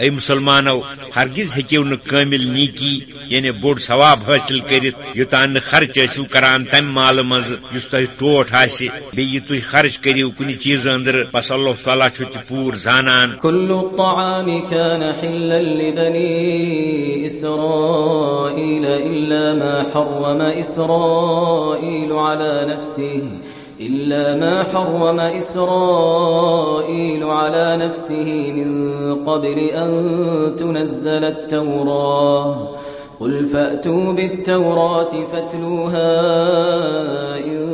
اے مسلمانو، ہرگز ہیکو کامل نیکی یعنی بوڑ ثواب حاصل کرت یوتان خرچ ٲسِو کران تم مال مز یس تہ ٹوٹ آسہِ بیٚیہِ تُہۍ خرچ کٔرِو کُنہِ چیٖز أندر بس اللہ تعالیٰ چھُ تہِ پوٗر زانان۔ كل الطعام كان حلا لبني إسرائيل إلا ما حرم إسرائيل على نفسه إلا ما حرم إسرائيل على نفسه من قبل أن تنزل التوراة. قل فأتوا بالتوراة فاتلوها إن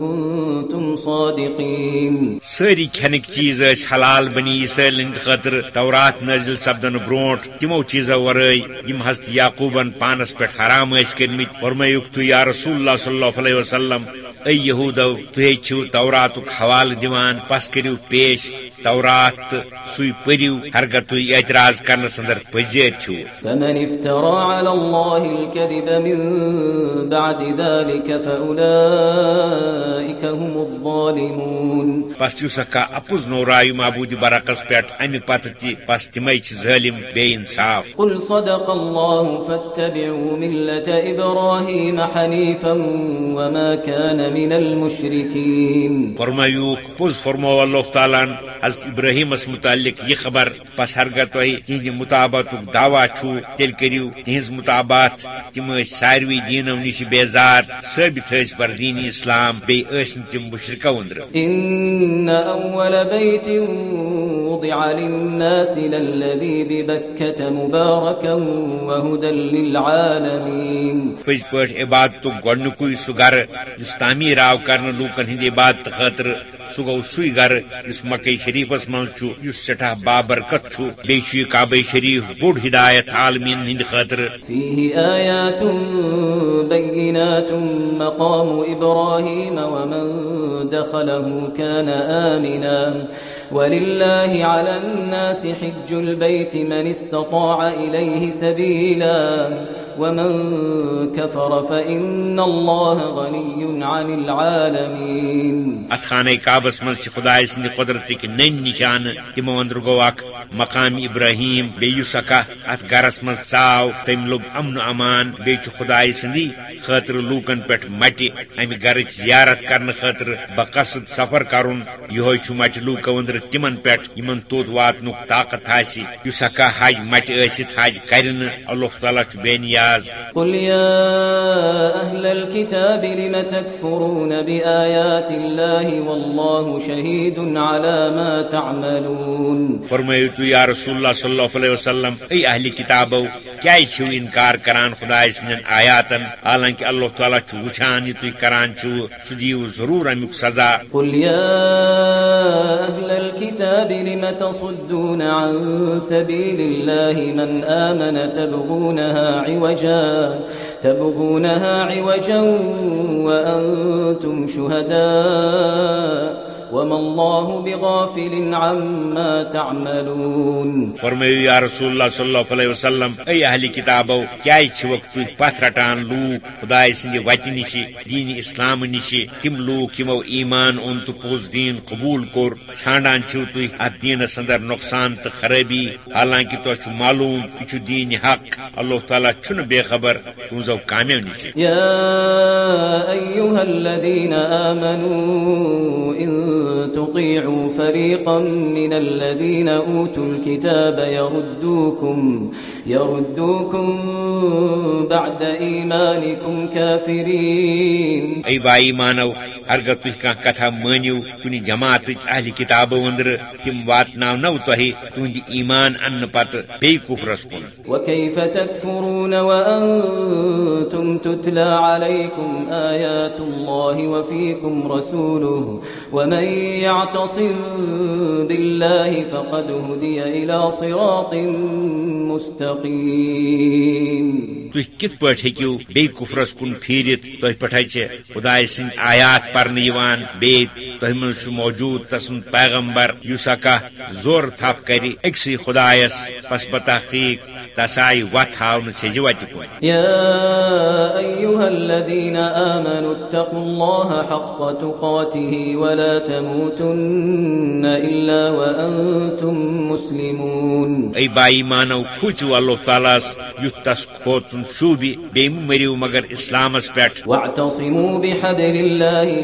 كنتم صادقين. ساری کھنک چیز ٲسۍ حلال بنی اسرائیل ہند خاطر تورات نازل سپدن برونٹ تمو چیزو ورٲے، یم حضرت یعقوبن پانس پٮ۪ٹھ حرام ٲسۍ کٔرمٕتۍ فرمٲیُکھ تُہۍ یا رسول اللہ صلی اللہ علیہ وسلم اے یہودو تُہۍ چھِو توراتُک حوالہٕ دِوان پس کٔرِو پیش تورات تہٕ سُے پٔرِو ہرگہ تُہۍ اعتراض کرنس اندر پٔزیر چھِو۔ فمن افترى على الله الكذب من بعد ذلك فأولئك هم الظالمون۔ پس چھُ سا کانٛہہ اپُز نورایہِ معبوٗدِ برعکس پٮ۪ٹھ امہِ پتہٕ تہِ پس تِمے چھِ ظٲلم بے انصاف۔ قل صدق الله فاتبعوا ملة إبراهيم حنيفا وما كان من المشركين فرمایوک پوز فرمو اللہ تعالیٰ حضرت ابراہیمس متعلق یہ خبر پس ہرگہ تہ تہند مطابت دعوی چھو تیل کریو تہذ مطابات تم ساروی دینو نش بیزار ثابت ثابت پر دین اسلام بی نہٕ تم مشرکو اندر إن أول بيت وضع للناس للذي ببكة مباركا وهدى للعالمين پز پٲٹھۍ عبادت گۄڈنیُکُے سُہ گرٕ یُس تعمیٖر آو کرنہٕ لوکن ہند عبادت خاطر سہ گو سی گرٕ اس مکئی شریفس منٛز سٹھا بابرکت چھُ بیٚیہِ شریف، بوڑھ ہدایت عالمین ہند خاطر۔ فيه مقام ومن دخله كان آمنا۔ ولله على الناس حج البيت من استطاع إليه سبيلا ومن كفر فإن الله غني عن العالمين ات اچھا خانہ کعبس مز سند قدرتک نن نشان تمو اندر گو مقام ابراہیم بیس اکا ات گرس مز ژاو تم لوگ امن و امان بی خدائے سندی خاطر لوکن پہ مٹہ امہ گرچ زیارت کرنے خاطر بقصد سفر کرن یہ مٹہ لوکو اندر تمن پہ یمن توت واتنک طاقت آس اس ہکا حج مٹہ ٲسِتھ حج کرن اللہ تعالیٰ بے نیاز۔ قل يا أهل الكتاب لم تكفرون بآيات الله والله شهيد على ما تعملون۔ فرمائیو تو یا رسول اللہ صلی اللہ علیہ وسلم ای اہل کتابو کیا چھو انکار کران خدا سندن آیاتن؟ حالانکہ اللہ تعالیٰ چھو وچھان یہ تو کران چھو سدیو ضرور امیک سزا۔ قل يا أهل الكتاب لم تصدون عن سبيل الله من آمن تبغونها عوجا تبغونها عوجا وأنتم شهداء وما الله بغافل عما تعملون فرمائیو یا رسول اللہ صلی اللہ علیہ وسلم ای اہل کتابو کیا چھوک تھی پتھ رٹان لوک خدائے سند وتہ نش دین اسلام نش تم لوک یمو ایمان اون تو پوز دین قبول کور ژھانڈان چھو تھی ات دینس اندر نقصان تو خرابی حالانکہ تو چھ معلوم یہ چھ دین حق اللہ تعالیٰ چھن بے خبر تہذو کامیو نش يا أيها الذين آمنوا إن تطيعوا فريقا من الذين أوتوا الكتاب يردوكم يردوكم بعد إيمانكم كافرين. أي بائی اگر تھی کھانا کتھا مانیو کن جماعت اہل کتابو اندر تم واتناو نو تہ تہند ایمان ان پتہ بی کفرس کن وكيف تكفرون وأنتم تتلى عليكم آيات الله وفيكم رسوله ومن يعتصم بالله فقد هدي إلى صراط مستقيم. تھی کت پہ ہیکو بی کفرس کن پھیرت تہ پٹھے خدائے سند آیات پرن تۄہہِ منٛز چھُ موجوٗد تسُنٛد پیغمبر یُس اکا زور تھپ کرِ أکسٕے خۄدایس پس بتحقیق تس ہاونہٕ سیٚزِ وتہِ کُن يا أيها الذين آمنوا اتقوا الله حق تقاته ولا تموتن إلا وأنتم مسلمون۔ اے بائی مانو کھوچو اللہ تعالیٰ یُتھ تس کھوژُن شوٗبہِ بیٚیہِ مہ مٔرِو مگر اسلامس پٮ۪ٹھ واعتصموا بحبل الله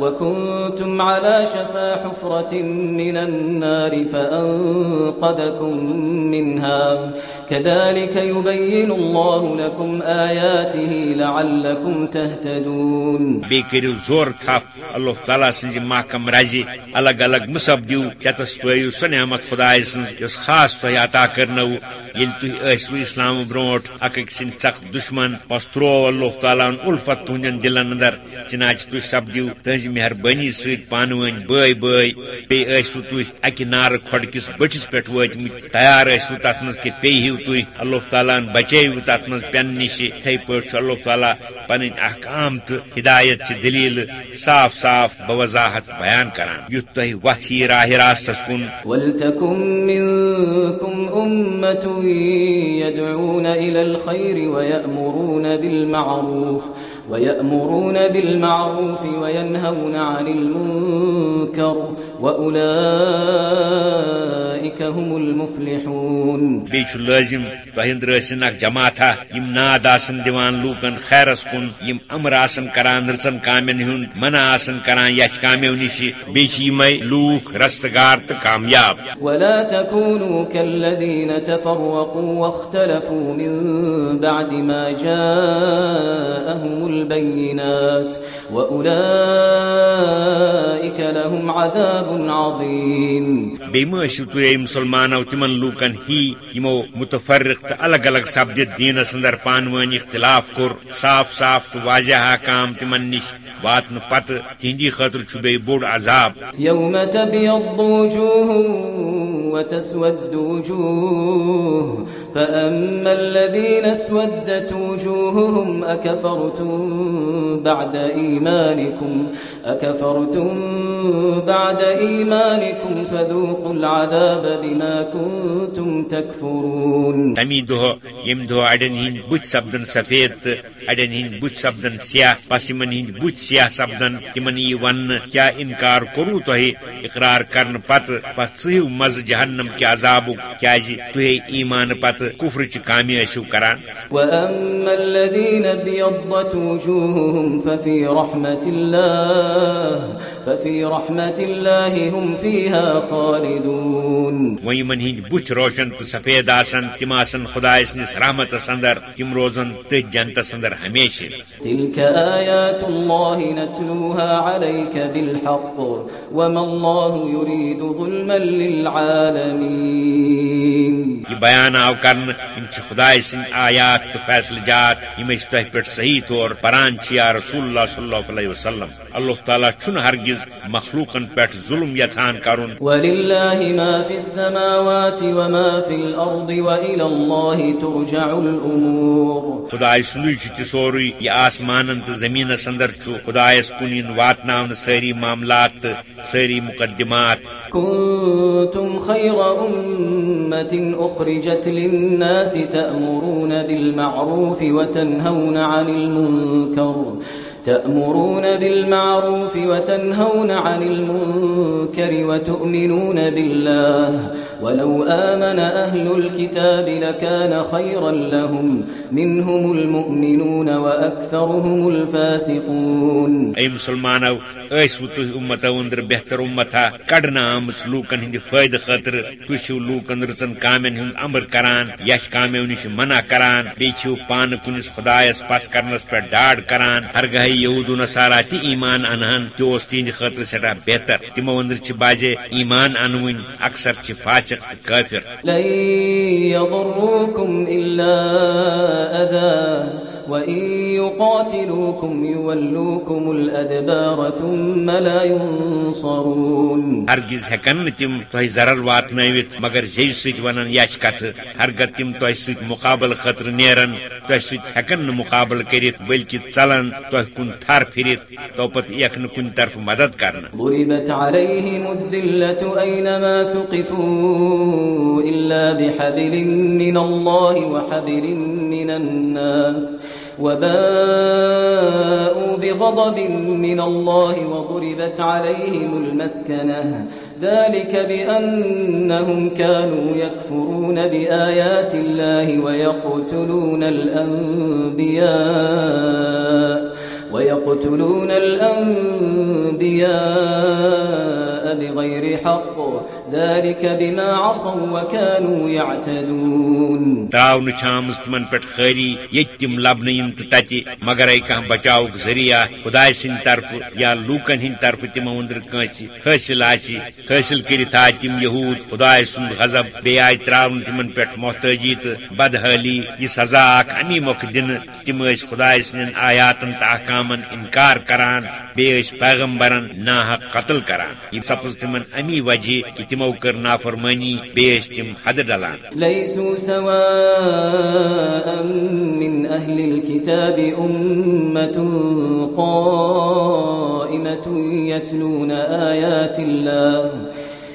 وكنتم على شفا حفرة من النار فأنقذكم منها كذلك يبين الله لكم آياته لعلكم تهتدون بكر زور تھپ اللہ تعالیٰ سنز محکم رزی الگ الگ مصب دیو۔ چتس پٲیو سۄ نعمت خدائے سنز یۄس خاص تۄہہِ عطا کرنو۔ یل تھی ٲسوٕ اسلام برونٛٹھ اکھ أکۍ سٕنٛدۍ ژکھ دشمن۔ پس تروو اللہ تعالیٰ ہن الفت تہنٛدٮ۪ن دلن اندر۔ چناچ تُہۍ سپدِو تہنٛزِ مہربٲنی سۭتۍ پانہٕ ؤنۍ بٲے بٲے، بیٚیہِ ٲسوٕ تُہۍ اکہِ نارٕ کھۄڈکِس بٔٹھِس پٮ۪ٹھ وٲتمٕتۍ تیار ٲسوٕ تتھ منٛز کہِ پیٚیہِ تُہۍ اللہ تعالیٰ ہن بچٲیوٕ تتھ منٛز پٮ۪نہٕ نِش یِتھٕے پٲٹھۍ چھُ اللہ تعالیٰ پنٕنۍ احکام تہٕ ہدایت چہِ دلیٖلہٕ صاف صاف بوضاحت بیان کران۔ یُتھ تۄہہِ وتھ یی راہ راستس کُن۔ يدعون إلى الخير ويأمرون بالمعروف ويأمرون بالمعروف وينهون عن المنكر وأولئك هم المفلحون بيچ لازم تهند رسن اك جماعتا يم ناد آسن ديوان لوكن خيرس كن يم امر آسن کران رسن کامن هن من آسن کران يش کاميو نشي بيچ يمي لوك رستگار كامياب ولا تكونوا كالذين تفرقوا واختلفوا من بعد ما جاءهم البينات وأولئك لهم عذاب عظيم۔ بما شتو اي مسلمانو تمن لوكن هي يمو متفرق الگ الگ سبد دين سندر پانواني اختلاف كور صاف صاف واضح حکام تمن نش واتن پت تہندی خاطر چھ بوڑ عذاب۔ يوم تبيض وجوه وتسود وجوه فأما الذين اسودت وجوههم أكفرتم بعد إيمانكم أكفرتم بعد إيمانكم فذوقوا العذاب بما كنتم تكفرون. تمی دو یم دو اڑن ہند بت سپدن سفید اڑن ہند بت سپدن سیاہ پس بت سیاہ سپدن تمن ون کیا انکار کرو تہ اقرار کرن پت پس ژھو مز جہنم کے عذاب کیا تہ ایمان پت کفر چ کامی ٲسِو کران؟ واما الذين ابيضت وجوههم ففي رحمه الله ففي رحمه الله هم فيها خالدون۔ ويمن هند بوت روشن تو سفید آسن تم آسن خدا سنس رحمت اندر تم روزن تج جنت اندر ہمیشہ۔ تلك آيات الله نتلوها عليك بالحق وما الله يريد ظلما للعالمين یہ بیان آو کرن یم خدا سن آیات تو فیصل جات یم تہ پہ صحیح طور پران یا رسول اللہ صلی اللہ علیہ وسلم۔ اللہ تعالیٰ چھن ہرگز مخلوقن پہ ظلم یھان کرن وللہ ما فی السماوات وما فی الارض والى اللہ ترجع الامور. خدا سنوی چھ سوری یہ آسمان تو زمین اندر چھ خدا کن واتناون ساری معاملات ساری مقدمات. كنتم خير أمة أخرجت للناس تأمرون بالمعروف وتنهون عن المنكر تأمرون بالمعروف وتنهون عن المنكر وتؤمنون بالله ولو آمن أهل الكتاب لكان خيرا لهم منهم المؤمنون وأكثرهم الفاسقون أي مسلمانو أيس وتوه أمتا وندر بهتر أمتا، كدنا آمس لوكن هندي فايد خاطر تشو لوكن رسن كامن هند أمر کران يش كامن نش منع کران بيچو پان كنس خدايس پاس کرنس پر ڈاڈ کران هرگاه یہود و نصارا تی ایمان انہن تہ تہند خاطر سٹھا بہتر تمو اندر چھ باجے ایمان انون اکثر چھ فاسق فاسق کافر لن يضروكم وإن يقاتلوكم يولوكم الأدبار ثم لا ينصرون ہرگز ہیکن تم تہ ضرر واتنوت مگر زی ست ونان یچ کت ہرگز تم تہ ست مقابل خطر نیرن تہ ست ہیکن مقابل کرت بلکہ ژلن تہ کن تھر پھرت تو پت یک کن طرف مدد کرنا ضربت عليهم الذلة أينما ثقفوا إلا بحبل من الله وحبل من الناس وباءوا بغضب من الله وضربت عليهم المسكنة. ذلك بأنهم كانوا يكفرون بآيات الله ويقتلون الأنبياء ويقتلون الأنبياء بغير حق. ذلك بما عصوا وكانوا يعتدون. تراؤن چھامز تمن پہ خیری یت تم لبن ین تتہ مگر ای کھانا بچاؤ ذریعہ خدا سند طرف یا لوکن ہند طرف تم اندر کنس حاصل آسی حاصل کرت آئے تم یہود خدا سند غضب بی آئی تراؤن تمن پہ محتاجی تو بدحالی، یہ سزا اخ امی موقع دن تم خدا سند آیاتن تو احکامن انکار کران بیس پیغمبرن ناحق قتل کران۔ یہ سپز تم امی وجہ کہ تمو کر نافرمانی بیس تم حد ڈلان۔ لیسو سواء من اہل الكتاب امت قائمت یتلون آیات اللہ۔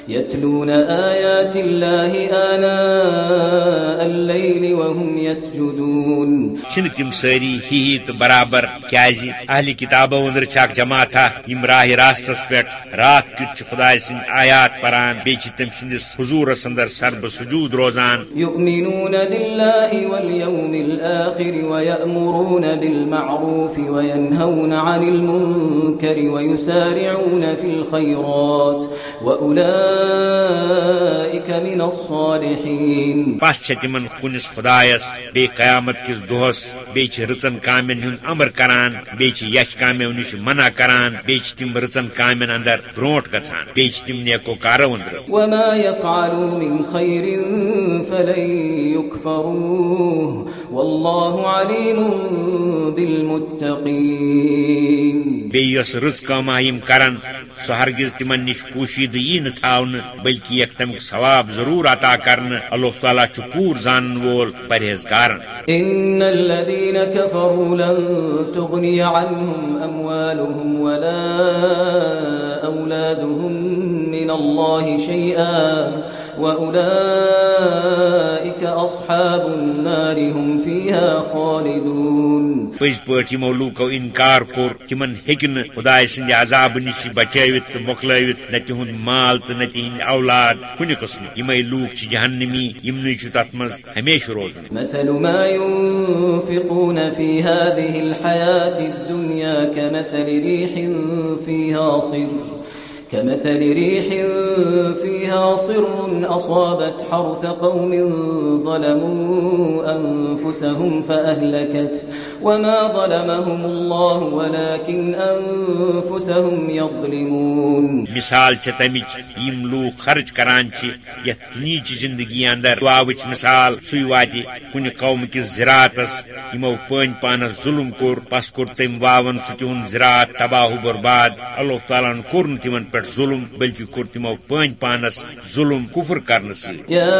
يتلون آيات الله آناء الليل وهم يسجدون. چھ تم ساری ہی تو برابر کیازِ اہل کتابو اندر چھ جماعت یم راہ راستس پہ رات کت خدا سند آیات پران بیچ تم سندس حضورس اندر سرب سجود روزان. يؤمنون بالله واليوم الآخر ويأمرون بالمعروف وينهون عن المنكر ويسارعون في الخيرات وأولئك من الصالحين. پس چھ تمن کنس خدایس بی قیامت کس دہس بیچ رچن کامن ہن امر کران بیچ یش کامیو نش منع کران بیچ تم رچن کامن اندر برونٹ گژھان بیچ تم نیکو کارو اندر۔ وما يفعلوا من خير فلن يكفروه. والله عليم بالمتقين. بیس رز کما یم کرن سو ہرگز تمن نش پوشید ی ن بلکہ یک تمیک ثواب ضرور عطا کرن۔ اللہ تعالیٰ چھ پور زان وول پرہیزگارن۔ إن الذين كفروا لن تغني عنهم ولا من الله شيئا وأولئك أصحاب النار هم فيها خالدون. پز پٲٹھۍ یمو لوٗکو انکار کوٚر تمن ہیٚکہِ نہٕ سٕنٛدِ عذاب نِش بچٲوِتھ تہٕ مۄکلٲوِتھ نہ تِہُنٛد مال تہٕ نہ تِہنٛدۍ اولاد. کُنہِ قٕسمہٕ یِمے لوٗکھ چھِ جہنمی یِمنٕے چھُ تتھ منٛز ہمیشہٕ روزُن مثل ما ينفقون في هذه الحياة الدنيا كمثل ريح فيها صر. كمثل ريح فيها صر أصابت حرث قوم ظلموا أنفسهم فأهلكت وما ظلمهم الله ولكن أنفسهم يظلمون مثال چھ تمچ یم لوگ خرچ کران چھ یت نیچ زندگی اندر۔ واوچ مثال سوی واتی کن قوم کس زراعتس یمو پن پانس ظلم کور پس کور تم واون سہ تہن زراعت تباہ و برباد۔ اللہ تعالیٰ کور تمن پہ ظلم بلکہ کور تمو پن پانس ظلم کفر کرنے سی يا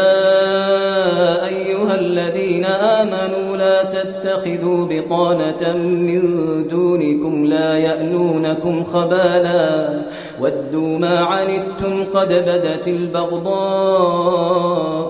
أيها الذين آمنوا لا تتخذوا بطانة من دونكم لا يألونكم خبالا ودوا ما عنتم قد بدت البغضاء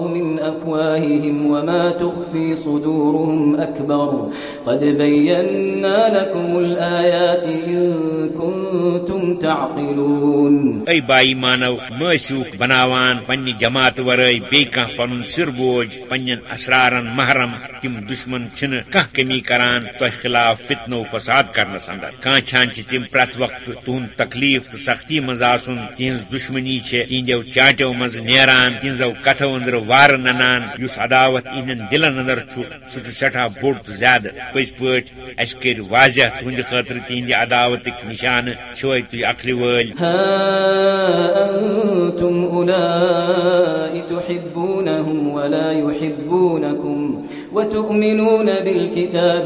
من أفواههم وما تخفي صدورهم أكبر قد بينا لكم الآيات إن كنتم تعقلون اے بائی مانو ماسیوک بناوان پنہ جماعت ورائے بی کان پن سر بوج پنن اسرارن محرم، تم دشمن چھن کان کمی کران تو خلاف فتنہ و فساد کرنس اندر کان تم پرت وقت تہن تکلیف تو سختی مز آسن۔ تہذ دشمنی تہندو چانٹو مز نیران۔ تہذو کتھو اندر وار ننان۔ یس عداوت انن دلن اندر سہ سٹھا بوڑ تو زیادہ پز پٲٹھۍ اس کر واضح تہند خاطر تہندِ عداوتک نشانہ چھوے تُہۍ عقلہِ وٲلۍ تحبونهم ولا يحبونكم وتؤمنون بالكتاب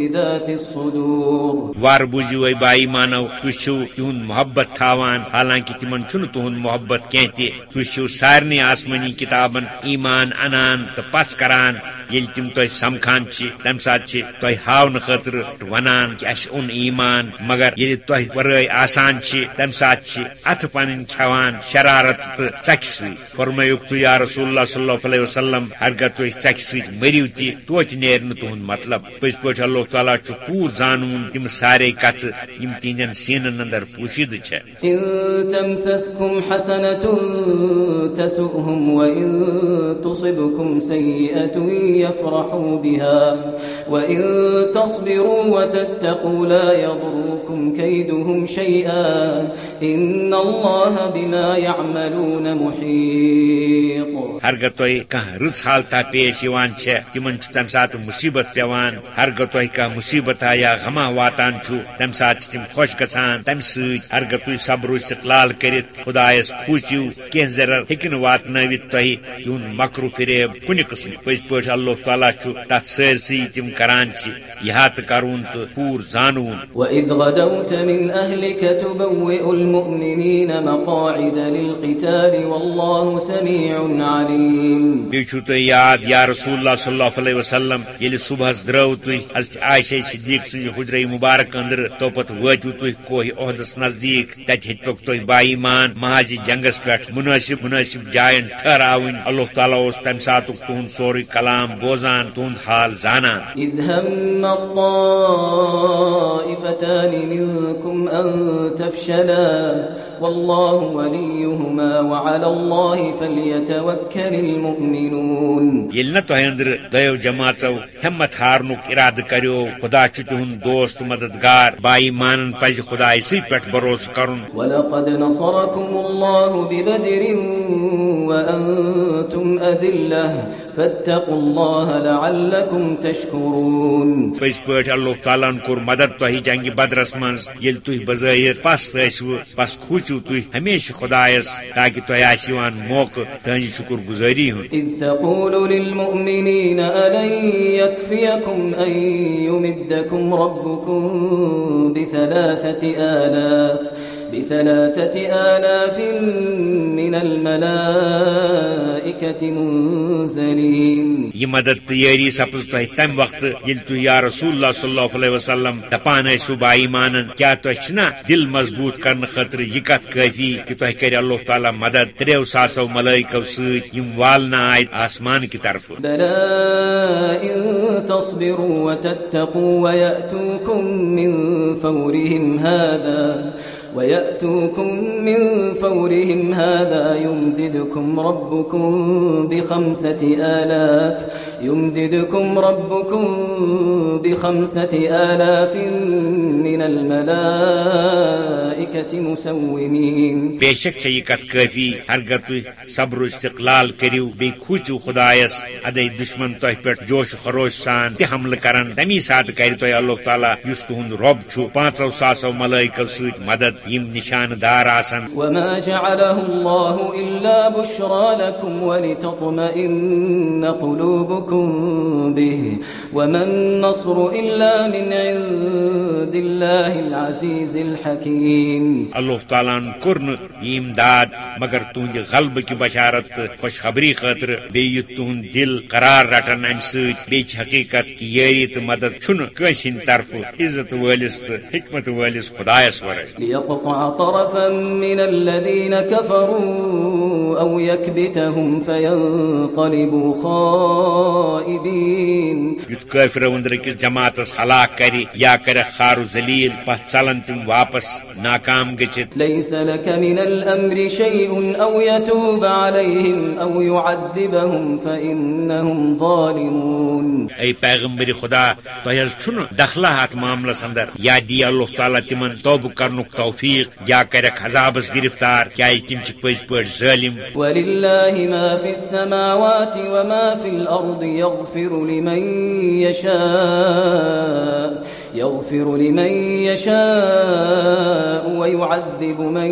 بذات الصدور. وار بوزیو اے بائی مانو تشو تہن محبت تھاوان. حالانکہ تمن چھن تہن محبت کی تشو سارنی آسمانی کتابن ایمان انان تو پس کران. یل تم تہ سمکھان چی تم سات تہ ہاؤن خاطر ونان کہ اس اون ایمان. مگر یل تہ ورائے آسان چی تم سات چی ات پن کھوان شرارت تو ثک فرمایوک تو یا رسول اللہ صلی اللہ علیہ وسلم اگر تھی ثک سی مریو تہ توتہ نیر تہد مطلب. پز پہ اللہ تعالیٰ پور زانون تم سارے کت یم تہندین سینن اندر پوشید تمسسكم حسنة تسؤهم وإن تصبكم سيئة يفرحوا بها وإن تصبروا وتتقوا لا يضركم كيدهم شيئا إن الله بما يعملون محيط۔ ہرگہ تہ رز حالتہ پیش یوان تمن تم سات مصیبت پیوان ہرگہ تہ کھانا مصیبت یا غما واتان تم سات تم خوش گھان تمہ ست ہرگہ تھی صبر استقلال کرت خدایس کھوچو کی ذرا ہوں واتنوت تہ تہد مکرو فریب کن قسم پز پہ اللہ تعالیٰ تر سرسی تم کران یہ کرون تو پور زانون وَإِذْ غَدَوْتَ مِنْ أَهْلِكَ تُبَوِّئُ الْمُؤْمِنِينَ مَقَاعِدَ لِلْقِتَالِ وَاللَّهُ سَمِيعٌ عَلِيمٌ۔ بیچو تو یاد یا رسول اللہ صلی اللہ علیہ وسلم یل صبح درو تھی عائشہ صدیق سن حجر مبارک اندر تو پت وتو تھی کوہ عہدس نزدیک تت ہتپک تھی بائی مان مہاجی جنگس پہ مناسب مناسب جائن ٹھہراون اللہ تعالیٰ اس تمہ سات تہد سوری کلام بوزان تہد حال زانان۔ منكم أن تفشلا والله وليهما وعلى الله فليتوكل المؤمنون. يلنا تو اندر ديو جماعتو همت هارنوك اراد کريو خدا چھ تہند دوست مددگار بائی مانن پز خدا اسی پٹ بروس کرن ولقد نصركم الله ببدر وانتم اذله فاتقوا الله لعلكم تشكرون. پز پٹ اللہ تعالیٰ کور مدد تہ جنگ بدرس من یل تھی بظاہر پس ٲسوٕ پس کھوٗژِو تُہۍ ہمیشہ خدایس تاکہ تۄہہِ آسہِ یِوان موقع تہنٛزِ شُکر گُزٲری ہُنٛد إذ تقول للمؤمنين ألن يكفيكم أن يمدكم ربكم بثلاثة آلاف؟ بثلاثة آلاف من الملائكة منزلين. یہ مدد تیاری سپز تہ تم وقت یل تہ یا رسول اللہ صلی اللہ علیہ وسلم دپان ٲسو بائی مانن کیا تہ چھنا دل مضبوط کرنے خاطر یہ کت کافی کہ تہ کر اللہ تعالی مدد تریو ساسو ملائکو ست یم والنا آئے آسمان کی طرف. بلى إن تصبروا وتتقوا ويأتوكم من فورهم هذا ويأتوكم من فورهم هذا يمددكم ربكم بخمسة آلاف يمددكم ربكم بخمسة آلاف من الملائكة مسومين بیشک چھ یہ کت کافی صبر استقلال کریو بی کھوچو خدایس، ادے دشمن تہ پہ جوش خروش سان تہ حملہ کران تمی سات کر تہ اللہ تعالیٰ اس تہد رب چھ پانچو ساسو ملائکو ست مدد یم نشان دار آسن۔ وما جعله الله إلا بشرى لكم ولتطمئن قلوبكم به وما النصر إلا من عند الله العزيز الحكيم۔ اللہ تعالیٰ کورن امداد مگر تہند غلب کی بشارت خوشخبری خاطر بیت تہند دل قرار رٹن ام ست بیچ حقیقت کہ یاری تو مدد چھن کنس ہند طرف عزت ولس تو حکمت ولس خدایس ورے ليقطع طرفا من الذين كفروا أو يكبتهم فينقلبوا یت کافر ونر کس جماعت ہلاک کر یا کر خار ذلیل پس چلن تم واپس ناکام گچت. ليس لك من الأمر شيء أو يتوب عليهم أو يعذبهم فإنهم ظالمون. اے پیغمبر خدا تہ چھن دخلہ ات معاملس اندر یا دی اللہ تعالی تمن توبہ کرنک توفیق یا کرک عذابس گرفتار کیا تم چھ پز پٹ ظالم. ما السماوات لمن يغفر لمن يشاء ويعذب من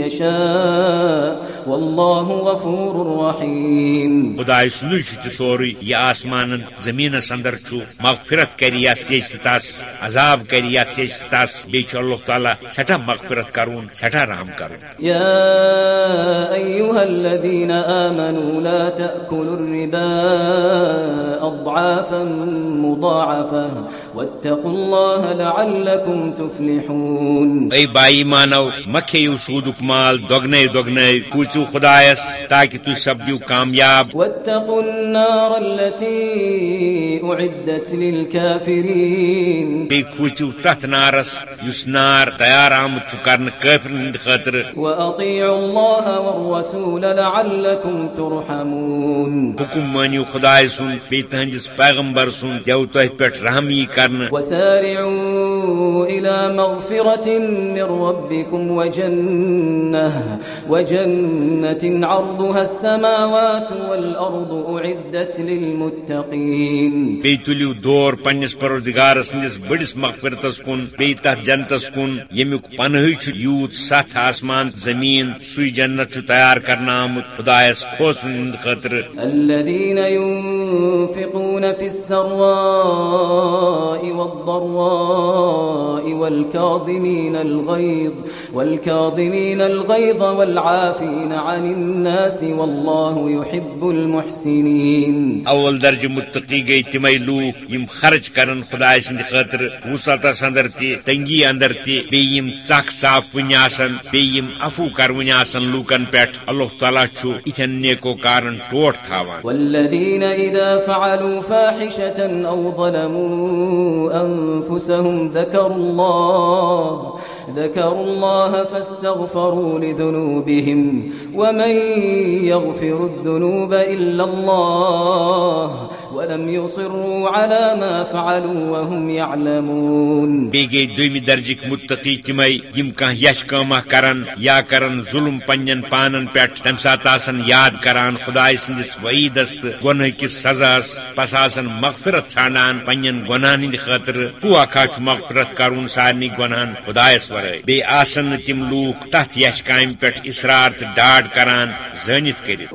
يشاء والله غفور رحيم خدا سنوچ تہ سوری یہ آسمان زمین اندر چھو مغفرت کری یا سیچ تس عذاب کری یا سیچ تس بیچ اللہ تعالی سٹھا مغفرت کرون سٹھا رحم کرون. يا أيها الذين آمنوا لا تأكلوا الربا أضعافا مضاعفة واتقوا الله لعلكم تفلحون. اے بائی مانو مکھیو سودک مال دگنے دگنے پوچھو خدایس تاکہ تو سپدیو کامیاب۔ واتقوا النار التي أعدت للكافرين. بی کھوچو تتھ نارس یس نار تیار آمت چھ کرن کافرن ہند حکم مانیو خدای سن بی تہندس پیغمبر سن دیو تہ پٹ رحمی کرن۔ وسارعوا إلى مغفرة من ربكم وجنة وجنة عرضها السماوات والأرض أعدت للمتقين. بی تلیو دور پنس پروردگارس نس بڑس مغفرتس کن بی تہ جنتس کن یمیک پنہ چھ یوت ست آسمان زمین سوی جنت چھ تیار کرنا آمت خدایس کھوسن ہند خاطر الذين ينفقون في السراء والضراء والكاظمين الغيظ والكاظمين الغيظ والعافين عن الناس والله يحب المحسنين. اول درجہ متقی گئی تمے لوک یم خرچ کرن خدای سند خاطر وسعتس اندر تی تنگی اندر تی بیم صاف ونی آسن بیم عفو کر ونی آسن لوکن پٹھ اللہ تعالی چھو اتن نیکو کارن ٹوٹ تھاوان۔ والذين إذا فعلوا فاحشة أو ظلموا أنفسهم ذكروا الله ذكروا الله فاستغفروا لذنوبهم ومن يغفر الذنوب إلا الله ولم يصروا على ما فعلوا وهم يعلمون. بی گئی دویمی درجک متقی تمے یم کان یش کامہ کرن یا کرن ظلم پنن پانن پٹھ تم سات آسن یاد کران خدای سندس وعیدس تہ گناہ کس سزاس پس آسن مغفرت ژھانڈان پنن گناہن ہند خاطر ہوا کھا مغفرت کرون سارنی گناہن خدایس ورے بی آسن تم لوک تتھ یش کام پٹھ اصرار تہ ڈاڈ کران زانت کرت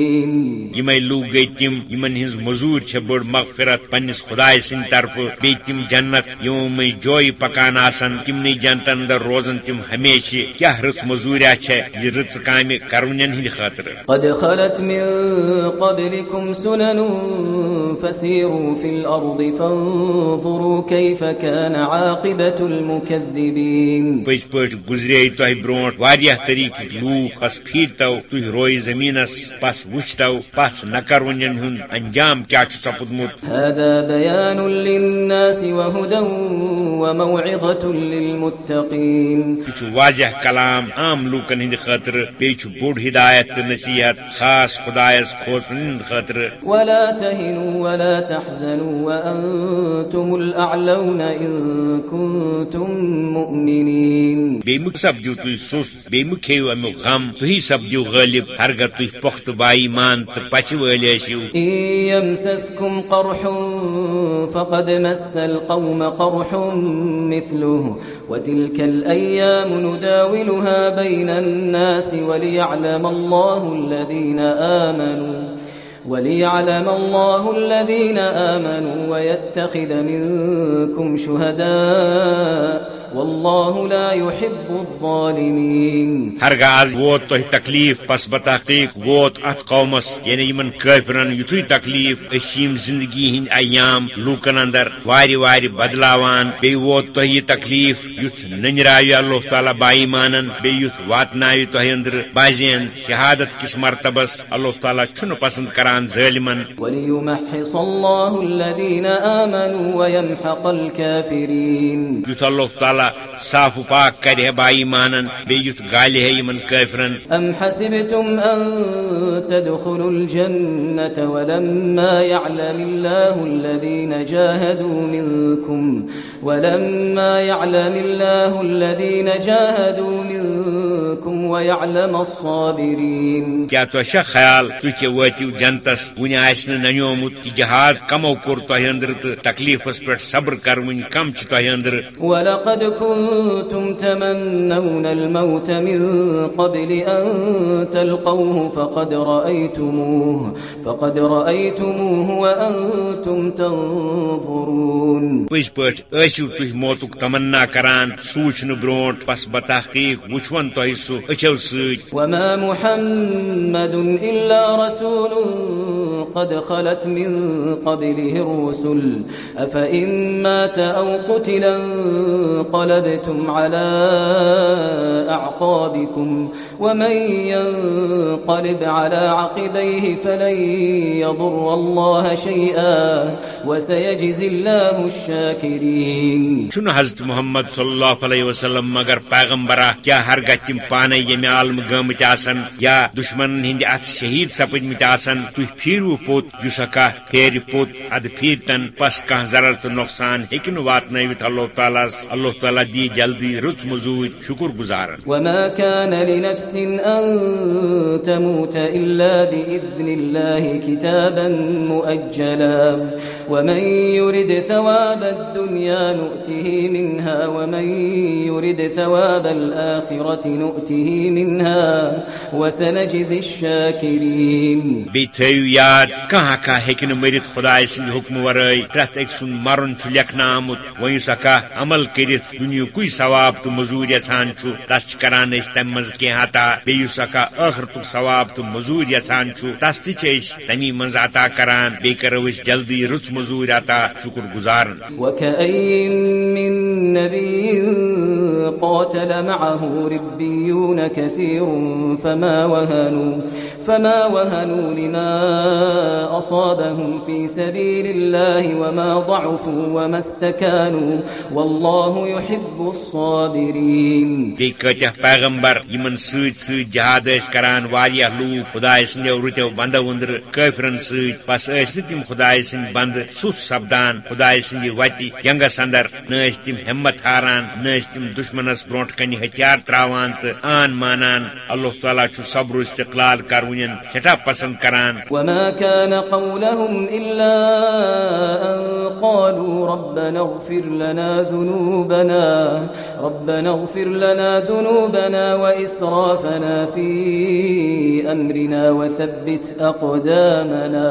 یمے لوگ گئی تم یمن ہز مزور چھ بڑ مغفرت پنس خدائے سند طرف۔ بی تم جنت یوم میں جوئی پکان آسن۔ تمنی جنتن اندر روزن تم ہمیشہ کیا رس مزوریا چھ یہ رچ کامہ کرونین ہند خاطر۔ قد خلت من قبلكم سنن فسيروا في الأرض فانظروا كيف كان عاقبة المكذبين پز پٹ گزرے تہ برونٹ واریاہ طریقہ لوک پس پھیرتو تہ روئی زمینس پس وچتو پس نکرونین ہند انجام کیا چھ سپدمت هذا بيان للناس وهدى وموعظة للمتقين. چھ واضح کلام عام لوکن ہند خاطر بیٚیہِ چھُ بوٚڑ ہدایت نصیحت خاص خدایس ہند خاطر۔ ولا تهنوا ولا تحزنوا وأنتم الأعلون إن كنتم مؤمنين. سپدیو تُہۍ سُست بیٚیہِ مہ کھیٚیِو امیُک غم تُہی سپدیو غٲلب ہرگاہ تُہۍ پۄختہٕ بائی مان تہٕ پژھِ وٲلۍ ٲسِو إن يمسسكم قرح فقد مس القوم قرح مثله وتلك نداولها بين الناس وليعلم الله الذين وليعلم الله الذين آمنوا ويتخذ منكم شهداء والله لا يحب الظالمين ہرگاز ووت تہ تکلیف پس بتحقیق ووت ات قومس یعنی یمن کافرن یتھے تکلیف اشیم زندگی ہند ایام لوکن اندر واری واری بدلاوان بی ووت تہ یہ تکلیف یتھ ننراوی اللہ تعالی بائی مانن بی یتھ واتناوی تہ اندر بازین شہادت کس مرتبس اللہ تعالی چھن پسند کران ظالمن۔ وليمحص الله الذين آمنوا ويمحق الكافرين۔ یتھ اللہ تعالی صاف و پاک کرے بائی مانن بی یتھ گالہ یمن کافرن۔ أم حسبتم أن تدخلوا الجنة ولما يعلم الله الذين جاهدوا منكم ولما يعلم الله الذين جاهدوا منكم ويعلم الصابرين۔ کیا تو شا خیال؟ تھی واتو جنتس ون آس ننیومت جہاد کمو کور تہ اندر تو تکلیفس پہ صبر کر ون کم تہ اندر۔ ولقد كنتم تمنون الموت من قبل أن تلقوه فقد رأيتموه فقد رأيتموه وأنتم تنظرون. پز پہ ٲسِو تُہۍ موتُک تمنا کران سوٗنچنہٕ برونٛٹھ پس بتحقیق وٕچھون تۄہہِ سُہ أچھو سۭتۍ وما محمد إلا رسول قد خلت من قبله الرسل. أفإن مات أو قتلا انقلبتم على أعقابكم ومن ينقلب على عقبيه فلن يضر الله شيئا وسيجزي الله الشاكرين. چھُنہٕ حضرت محمد صلی اللہ علیہ وسلم مگر پیغمبرا کیا ہرگاہ تم پانے یمہ عالم گمت آسن یا دشمنن ہند ات شہید سپدمت آسن تھی پھیرو پوت یوسا پھیر پوت اد پھیرتن پس کھانا ضرر تو نقصان ہیکن واتنوت اللہ تعالیٰ اللہ تعالیٰ دی جلدی رچ مزود شکر گزارن۔ وما كان لنفس أن تموت إلا بإذن الله كتابا مؤجلا۔ ومن يرد ثواب الدنيا نؤته منها ومن يرد ثواب الآخرة نؤته منها وسنجزي الشاكرين یاد کہاں کھانا ہیکہ مرت خدا سند حکم ورائے پریت اک سن مرن چھ لکھنا آمت ون سا عمل کرت دنیا ثواب تو مزور یژھان تس کران تم مز کی عطا بیس سا ٲخرتُک ثواب تو مزور یژھان تس تہ تمی مز عطا کران بی کرو اس جلدی رٕژ مزور عطا، شکر گزارن قاتل معه ربيون كثير فما وهنوا فما وهنوا لما أصابهم في سبيل الله وما ضعفوا وما استكانوا والله يحب الصابرين. بی کتہ پیغمبر یمن سۭتۍ سۭتۍ جہاد ٲسۍ کران واریاہ لوٗکھ خداے سٕنٛدیو رٕتیو بندو أنٛدرٕ کٲفرن سۭتۍ بس ٲسۍ نہٕ تِم خداے سٕنٛدۍ بنٛدٕ سُتھ سپدان خداے سٕنٛدِ وتہِ جنگس اندر نہ ٲسۍ تِم ہمت ہاران نہ ٲسۍ تِم دشمنس برونٛٹھ کنہِ ہتھیار تراوان تہٕ آن مانان اللہ تعالیٰ چھُ صبر و استقلال کرونین سٹھاہ پسند کران۔ وما كان قولهم إلا أن قالوا ربنا اغفر لنا ذنوبنا ربنا اغفر لنا ذنوبنا وإسرافنا في أمرنا وثبت أقدامنا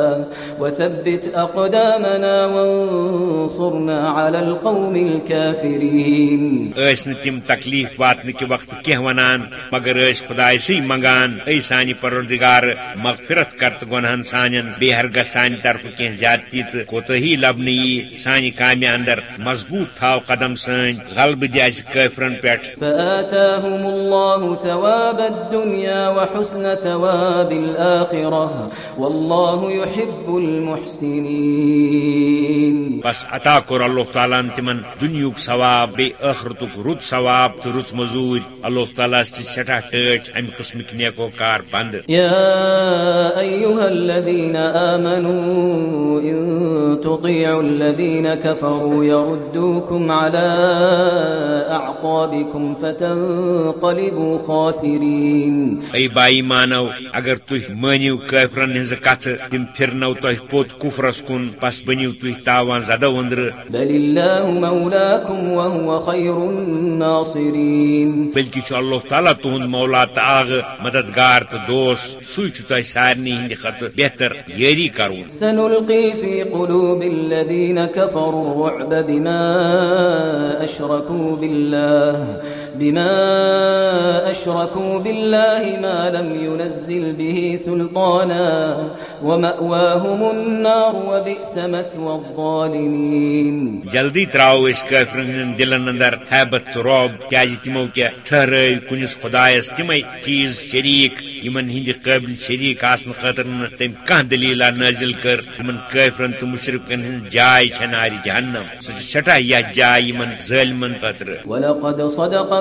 وثبت أقدامنا وانصرنا على القوم الكافرين. نہٕ تِم تکلیف واتنہٕ کہِ وقتہٕ کینٛہہ ونان مگر ٲسۍ خداے سٕے منگان اے سانہِ پروردگار مغفرت کر تہٕ گۄنہن سانٮ۪ن بیٚیہِ ہرگاہ سانہِ طرفہٕ کینٛہہ زیادتی تہٕ کوتٲہی لبنہٕ یی سانہِ کامہِ اندر مضبوط تھاو قدم سٲنۍ غلبہٕ دِ اسہِ کٲفرن پٮ۪ٹھ فآتاهم الله ثواب الدنيا وحسن ثواب الآخرة والله يحب المحسنين. بس عطا کور اللہ تعالیٰ تمن دنیک ثواب بی ٲخرتُک رُت ثواب تو رٕژ مزور۔ اللہ تعالیٰ چھ سٹھاہ ٹٲٹھ امہ قسمک نیکو کار بند۔ يا أيها الذين آمنوا إن تطيعوا الذين كفروا يردوكم على أعقابكم فتنقلبوا خاسرين. اے بائی مانو اگر تُہۍ مٲنِو کٲفرن ہٕنٛزٕ کتھٕ تِم پھرنو تۄہہِ پوٚت کُفرس کُن پس بٔنِو تُہۍ تاوان زدو أنٛدرٕ بل الله مولاكم وهو خير الناصرين. بلکہ چھُ اللہ تعالیٰ تُہُنٛد مولا تہٕ آغٕ مددگار تہٕ دوس تہ چھُ ہند خط بہتر یٲری کرُن۔ سنلقي في قلوب الذين كفروا الرعب بما بالله بما أشركوا بالله ما لم ينزل به سلطانا ومأواهم النار وبئس مثوى الظالمين. جلدی تراو اس کافرن دلن اندر حیبت روب کیاز تمو کیا ٹھہرے کنس خدایس تمے چیز شریک یمن ہند قابل شریک آسن خاطر تم کان دلیل نازل کر یمن کافرن تو مشرکن ہند جائے چھناری جہنم سچ سٹا یا جائے یمن ظالمن خاطر ولقد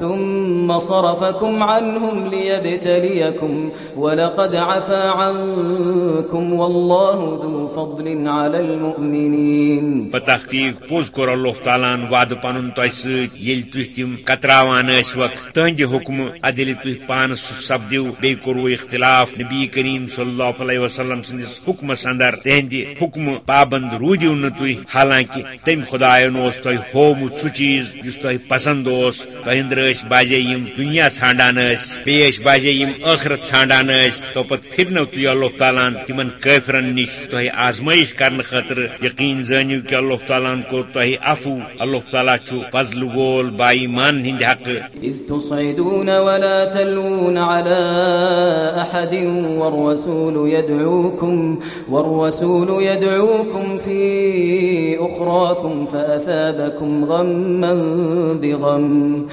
ثم صرفكم عنهم ليبتليكم ولقد عفا عنكم والله ذو فضل على المؤمنين. بتحقیق پوز کور اللہ تعالیٰ وعد پن تہ سل تم کتراوان اس وقت تہند حکم ادل تھی پانس سپدو بی کرو اختلاف نبی کریم صلی اللہ علیہ وسلم سندس حکمس اندر تہند حکم پابند رودیو نا تھی حالانکہ تم خدائن اس تہ ہومت سہ چیز اس تہ پسند اس تہندر بازے یم دنیا ژھانڈان پیش بازے یم ٲخرت ژھانڈان تو پت پھرنو تھی اللہ تعالیٰ تمن قفرن نش تہ آزمائش کرنے خاطر یقین زانو کہ اللہ تعالیٰ کور تہ عفو، اللہ تعالیٰ چھ فضل وول بائی مان ہند حق۔ غما بغم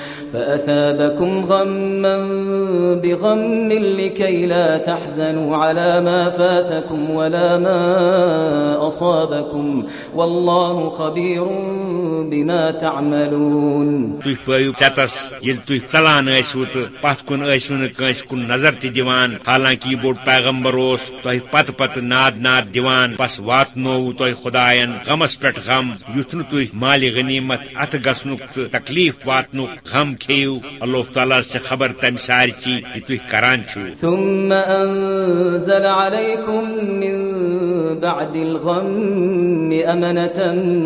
فأثابكم غما بغم لكي لا تحزنوا على ما فاتكم ولا ما أصابكم والله خبير بما تعملون تھی پو چتس یل تھی ژلان ٲسو تو پت کن ٲسو نہٕ کٲنٛسہِ کُن نظر تہِ دِوان، حالانکہ یہ بوٚڑ پیغمبر اوس، تۄہہِ پتہٕ پتہٕ ناد ناد دِوان بس واتنووُ تۄہہِ خدایَن غمس پٮ۪ٹھ غم، یُتھ نہٕ تُہۍ مالہِ غنیٖمت اتھٕ گژھنُک تہٕ تکلیف واتنُک غم کھیٚیِو اللہ تعالیٰ چھِ خبر تمہِ سارچی یہِ تُہۍ کران چھِو. ثم أنزل عليكم من بعد الغم أمنة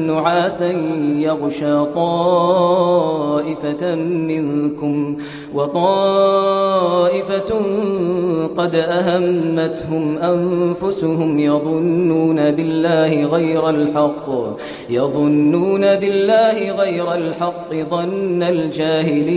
نعاسا يغشى طائفة منكم وطائفة قد أهمتهم أنفسهم يظنون بالله غير الحق. يظنون بالله غير الحق ظن الجاهلين.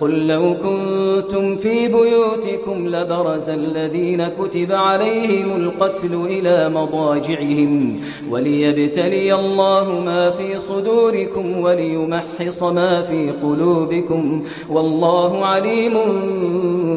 قل لو كنتم في بيوتكم لبرز الذين كتب عليهم القتل إلى مضاجعهم وليبتلي الله ما في صدوركم وليمحص ما في قلوبكم والله عليم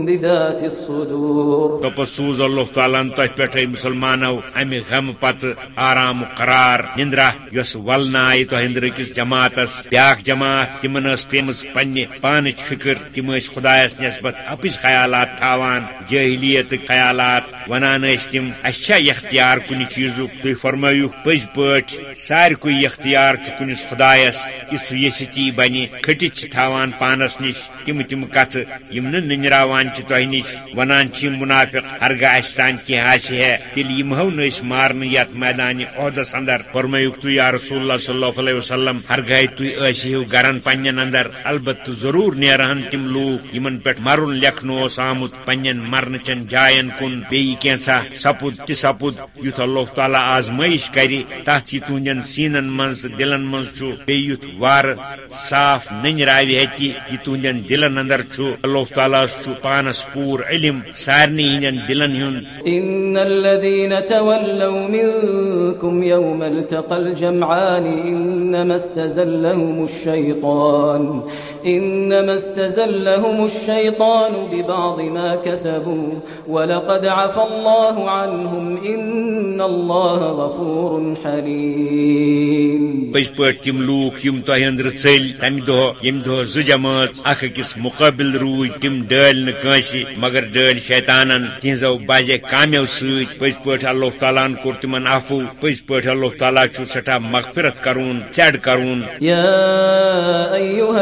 بذات الصدور. تو سوز اللہ تعالیٰ تہ پہ مسلمانو امہ غم پتہ آرام قرار. نندرا یس ولن آئی تہندر أکس جماعتس بیاکھ جماعت تمن پیمز پنہ پانچ فکر تم خدایس نسبت اپز خیالات تھاوان، جاہلیت خیالات، ونان تم اچھا اختیار کن چیز تھی فرمائیو پز پٹ سارے اختیار کنس خدایس کہ سہ یسی بنہ کھٹت تھاوان پانس نش تم تم کت، یم ننراوان تہ نش۔ ونان منافق ہرگاہ اس تان کی آس ہے تیل یمہو نس مارن یت میدان عہدس اندر فرمائیو تو یا رسول اللہ صلی اللہ علیہ وسلم ہرگاہ تھی ٲسِو گرن پنن اندر، البتہ ضرور نیرہن تم لوگ یمن پہ مرن لکھن اس آمت پنن مرن چن جائن کن بی کینسا سپد تہ سپد یت اللہ تعالیٰ آزمائش کر تات یہ تہندین سینن مز دلن مز بی وار صاف نن راوی یہ تہندین دلن اندر اللہ تعالیٰ پانس پور علم سارنی ہندین دلن ہند الذين تولوا منكم يوم التقى الجمعان استزلهم الشيطان إنما استزلهم الشيطان ببعض ما كسبوا ولقد عفى الله عنهم إن الله غفور حليم. پز پہ تم لوک یم تہ اندر ژل تمہ دہ یم دہ ز مقابل روز تم ڈل نس مگر ڈل شیطانن تہذو بازے کامیو ست پز پہ اللہ تعالیٰ کور تم عفو پز پہ اللہ تعالیٰ چھ سٹھا مغفرت کرون ژڑ کرون يا أيها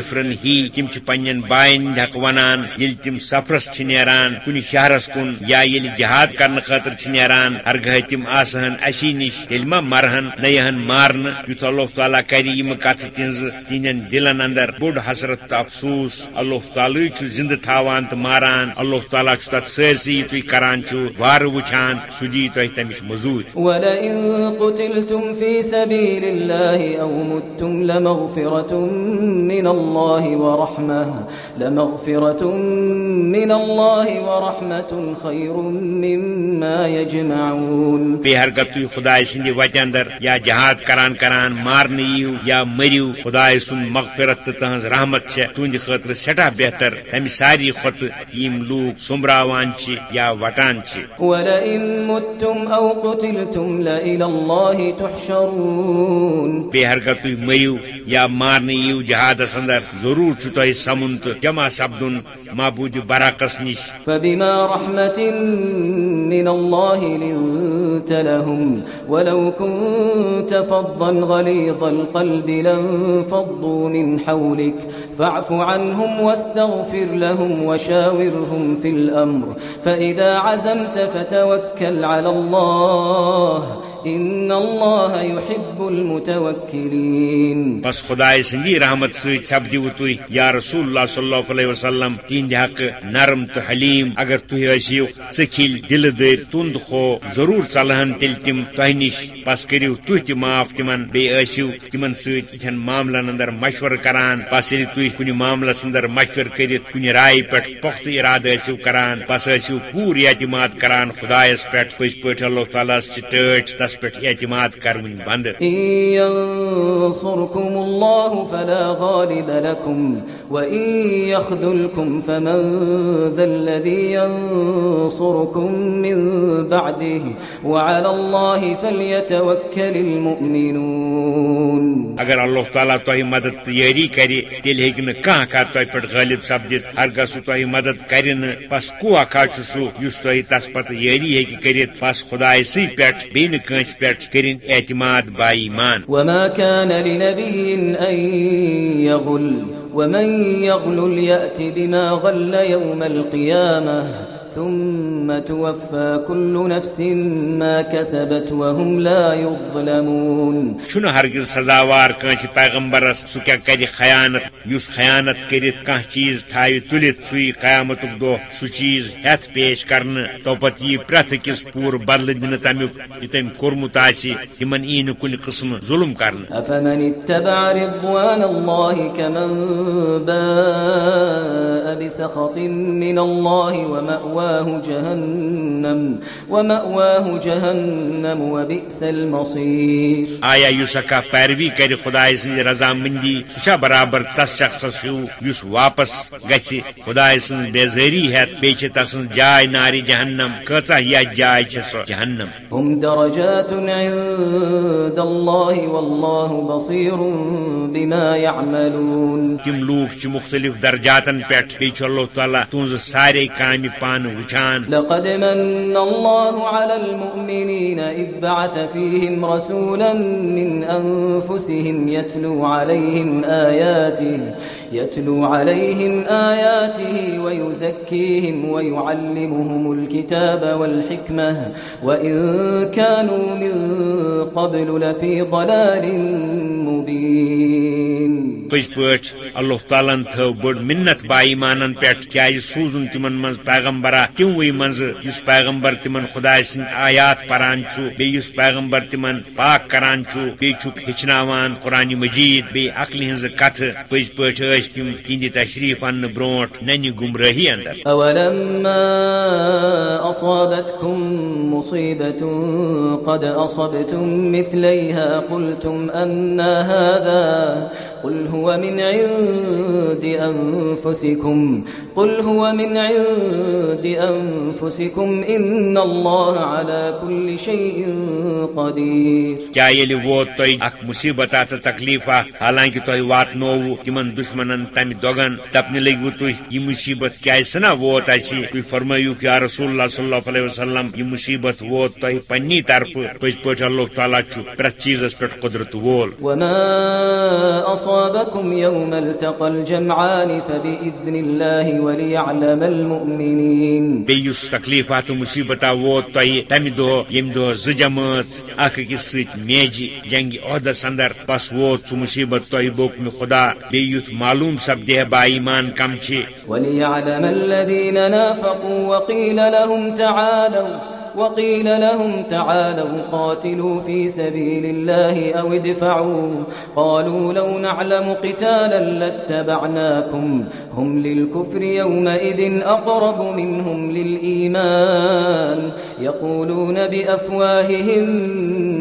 کافرن ہی تم پنن بائن حق ونان یل تم سفرس نیران کن شہرس کن یا یل جہاد کرن خاطر نیران ہرگہ تم آسہن اسی نش تیل ما مرہن نیہن مارن یت اللہ تعالیٰ کری یم کت تنز تہندین دلن اندر بوڑ حسرت تو افسوس اللہ تعالی چھ زندہ تھاوان تو ماران اللہ تعالیٰ چھ تت سرسی تھی کران وار وچھان سہ دی تہ تمچ مزور الله ورحمة لمغفرة من الله ورحمة خير مما يجمعون. بے ہرگر تھی خدا سند وتہ اندر یا جہاد کران کران مارن یو یا مریو خدا سن مغفرت تو تہذ رحمت چھ تہند خاطر سٹھا بہتر تمہ ساری کھت یم لوگ سمبراوان چھ یا وٹان چھ ولئن متم أو قتلتم لإلى الله تحشرون. بے ہرگر تھی مریو یا مارن یو جہادس اندر ضرور چھ تہ سمن تو جمع سپدن معبود براکس نش فبما رحمة من الله لنت لهم ولو كنت فظا غليظ القلب لانفضوا من حولك فاعف عنهم واستغفر لهم وشاورهم في الأمر فإذا عزمت فتوكل على الله إن الله يحب المتوكلين بس خدا سندی رحمت ست سپدیو تھی یا رسول اللہ صلی اللہ علیہ وسلم تہند حق نرم تو حلیم اگر تھی ٲسِو ژکھل دل دٔرۍ تند خو ضرور ژلہن تیل تم تہ نش بس کٔرِو تُہۍ تہِ معاف تمن بیٚیہِ ٲسِو تمن سۭتۍ یتھٮ۪ن معاملن اندر مشورٕ کران بس ییٚلہِ تُہۍ کُنہِ معاملس اندر مشورٕ کٔرِتھ کُنہِ رایہِ پٮ۪ٹھ پۄختہٕ ارادٕ ٲسِو کران بس ٲسِو پوٗرٕ اعتماد کران خدایس پٮ۪ٹھ پٔزۍ پٲٹھۍ اللہ تعالیٰ ہس چھِ ٹٲٹھۍ تس پٮ۪ٹھ اعتماد کروٕنۍ بنٛد۔ ينصركم الله فلا غالب لكم وإن يخذلكم فمن ذا الذي ينصركم من بعده وعلى الله فليتوكل المؤمنون۔ اگر اللہ تعالیٰ تہ مدد تیاری کر تیل ہوں کھانا کھا تہ پہ غالب سپدت ہرگاہ سہ تہ مدد کر بس کوا کھا سہ اس تہ تس پتہ یاری ہیکہ کرت بس خدا سی پہ بی نس پہ کرن اعتماد با وما كان لنبي أن يغل ومن يغل يأتي بما غل يوم القيامة ثم توفى كل نفس ما كسبت وهم لا يظلمون. چھن ہرگز سزاوار کنس پیغمبرس سہ کیا کر خیانت؟ یس خیانت کرت کان چیز تھاو تلت سی قیامت دہ سہ چیز ہتھ پیش کرنے توپت یہ پریت کس پور بدل دن تمیک یہ تم کورمت آمن ای کن قسم ظلم کرنے أفمن اتبع رضوان الله كمن باء بسخط من الله ومأواه جهنم ومأواه جهنم وبئس المصير. آیا یس اکا پیروی کر خدا سن رضامندی سہ برابر تس شخص ہیو یس واپس گژھِ خدا سن بیزاری ہیت بیچ تسن جائے ناری جہنم کچا یا جائے چھ سو جہنم. هم درجات عند الله والله بصير بما يعملون تم لوگ چھ مختلف درجاتن پٮ۪ٹھ بیٚیہِ چھُ اللہ تعالیٰ تُہنٛزٕ سارے کامہِ پانہٕ وٕچھان لقد من الله على المؤمنين إذ بعث فيهم رسولا من أنفسهم يتلو عليهم آياته، يتلو عليهم آياته ويزكيهم ويعلمهم الكتاب والحكمة. وإن كانوا من قبل لفي ضلال مبين. پز پہ اللہ تعالیٰ تھو بڑ منت بائیمان پہ کیا سوزن تمن من پیغمبرا تموی مز اس پیغمبر تمن خدا سن آیات پران بیس پیغمبر تمن پاک کران بیچک ہچناوان قرآن مجید بی عقل ہز کت پز پہ تم تہند تشریف ان بروٹ نن گمراہی اندر۔ اولما اصابتكم مصيبه قد اصبتم مثليها قلتم ان هذا قل هو من عند انفسكم قل هو من عند انفسكم ان الله على كل شيء قدير کیا یلی ووت تۄہہِ اکھ مصیبت آ؟ تکلیفا حالانکہ تۄہہِ واتنووُ تمن دشمنن تمہِ دۄگن دپنہِ لٔگوٕ تُہۍ یہِ مصیبت کیازِ سنا ووت اسہِ تُہۍ فرمٲیِو یا رسول اللہ صلی اللہ علیہ وسلم یہ مصیبت ووت تۄہہِ پننی طرفہٕ پٔزۍ پٲٹھۍ اللہ تعالیٰ چھُ پرٛٮ۪تھ چیٖزس پٮ۪ٹھ قدرت وول۔ وما أصابكم يوم التقى الجمعان فبإذن الله وليعلم المؤمنين. بیس تکلیفات و مصیبت ووت تہ تمہ دہ یم دہ ز جماعت اخ اکس ست میجہ جنگ عہدس اندر بس ووت سہ مصیبت بوکم خدا بیت معلوم سپدہ با ایمان کم چھ وليعلم الذين نافقوا وقيل لهم تعالوا. وقيل لهم تعالوا قاتلوا في سبيل الله أو ادفعوا. قالوا لو نعلم قتالا لاتبعناكم. هم للكفر يومئذ أقرب منهم للإيمان. يقولون بأفواههم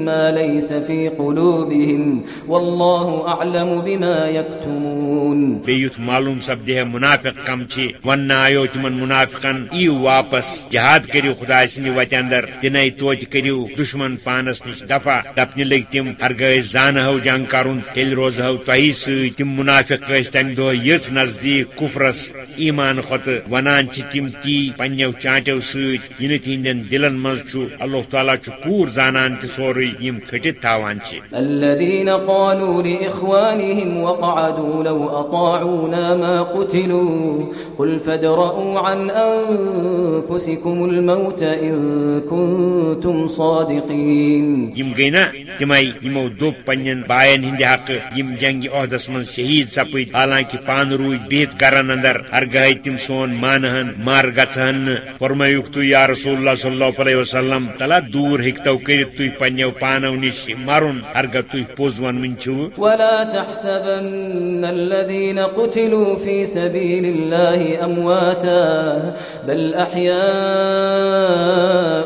ما ليس في قلوبهم. والله أعلم بما يكتمون. بيوت معلوم سبده منافق كم چه ون آيو تمن منافقن ايو واپس جهاد کريو خدا سنی وتن اندر دن توتہ کرو دشمن پانس نش دفع دپنہ لگ تم ہرگہ زانہ جنگ کرن تیل روزہو تہ ستم منافق تم دہ یس نزدیک کفرس، ایمان خط، ونان تم تی پنو چانٹو ست ین تہندین دلن مز اللہ تعالیٰ پور زانان تہ سوری یم کھٹت تھاوان الذين قالوا لإخوانهم وقعدوا لو أطاعونا ما قتلوا، قل فادرؤوا عن أنفسكم الموت إن كنتم صادقين. يم گينا تماي يمو دوب پنن باين هند حق يم جنگ عہدس من شهيد سپيد حالانکہ پان روز بیت گرن اندر ارگاہ تم سون مانہن مار گژھن فرمایوک تو یا رسول اللہ صلی اللہ علیہ وسلم تلا دور ہکتو کرت تو پنو پانو نش مرن ارگہ تو پوز ون من چھو ولا تحسبن الذين قتلوا في سبيل الله امواتا بل احياء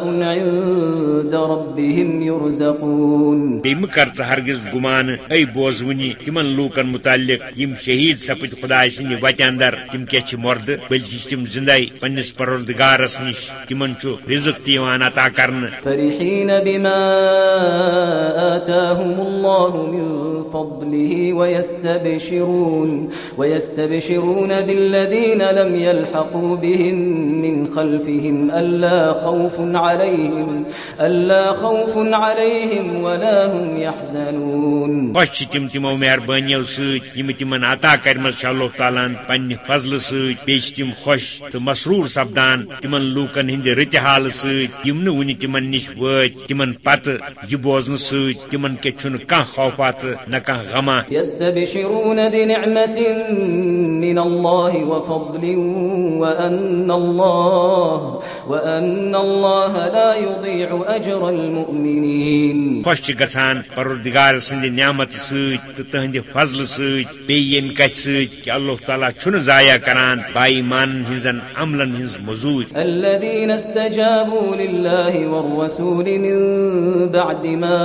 عند ربهم يرزقون بیم کر ہرگز گمان اے بوزونی تمن لوکن متعلق یم شہید سپد خدا سند وت اندر تم کی مرد بلکہ تم زندہ پنس پروردگارس نش تمن رزق تیوان عطا کرن. فرحین بما آتاهم الله من فضله ويستبشرون ويستبشرون بالذين لم يلحقوا بهم من خلفهم ألا خوف عليهم ألا خوف عليهم ولا هم يحزنون. تم تمو مہربانیو ست یم تمن عطا کرمس اللہ تعالیٰ پنہ فضل ست بیچ تم خوش تو مسرور سپدان تمن لوکن ہند رت حال ست یم نہ ون تمن نش وت تمن پتہ یہ بوزن ست تمن چھن کان خوفات نہ غما يستبشرون بنعمة من الله وفضل وأن الله وأن الله لا يضيع أجر المؤمنين. خوش گژھان پروردگار سند نعمت ست تہند فضل ست بیم کت ست کہ اللہ تعالیٰ چھن ضائع کران با ایمان ہنزن عملن ہنز مزود الذين استجابوا لله والرسول من بعد ما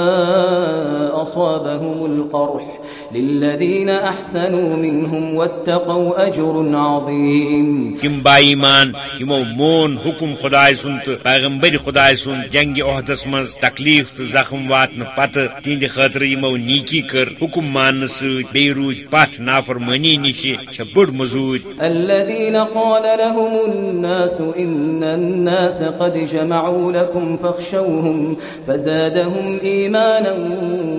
أصابهم القرح. للذين أحسنوا منهم واتقوا أجر عظيم. کم با ایمان یمو مون حکم خدای سن تو پیغمبر خدای سن جنگ عہدس مز تکلیف تو زخم واتن پتہ تہند خاطر یمو نیکی کر حکم مان ست بی روز پت نافرمانی نش چھ بڑ مزود الذين قال لهم الناس إن الناس قد جمعوا لكم فاخشوهم فزادهم إيمانا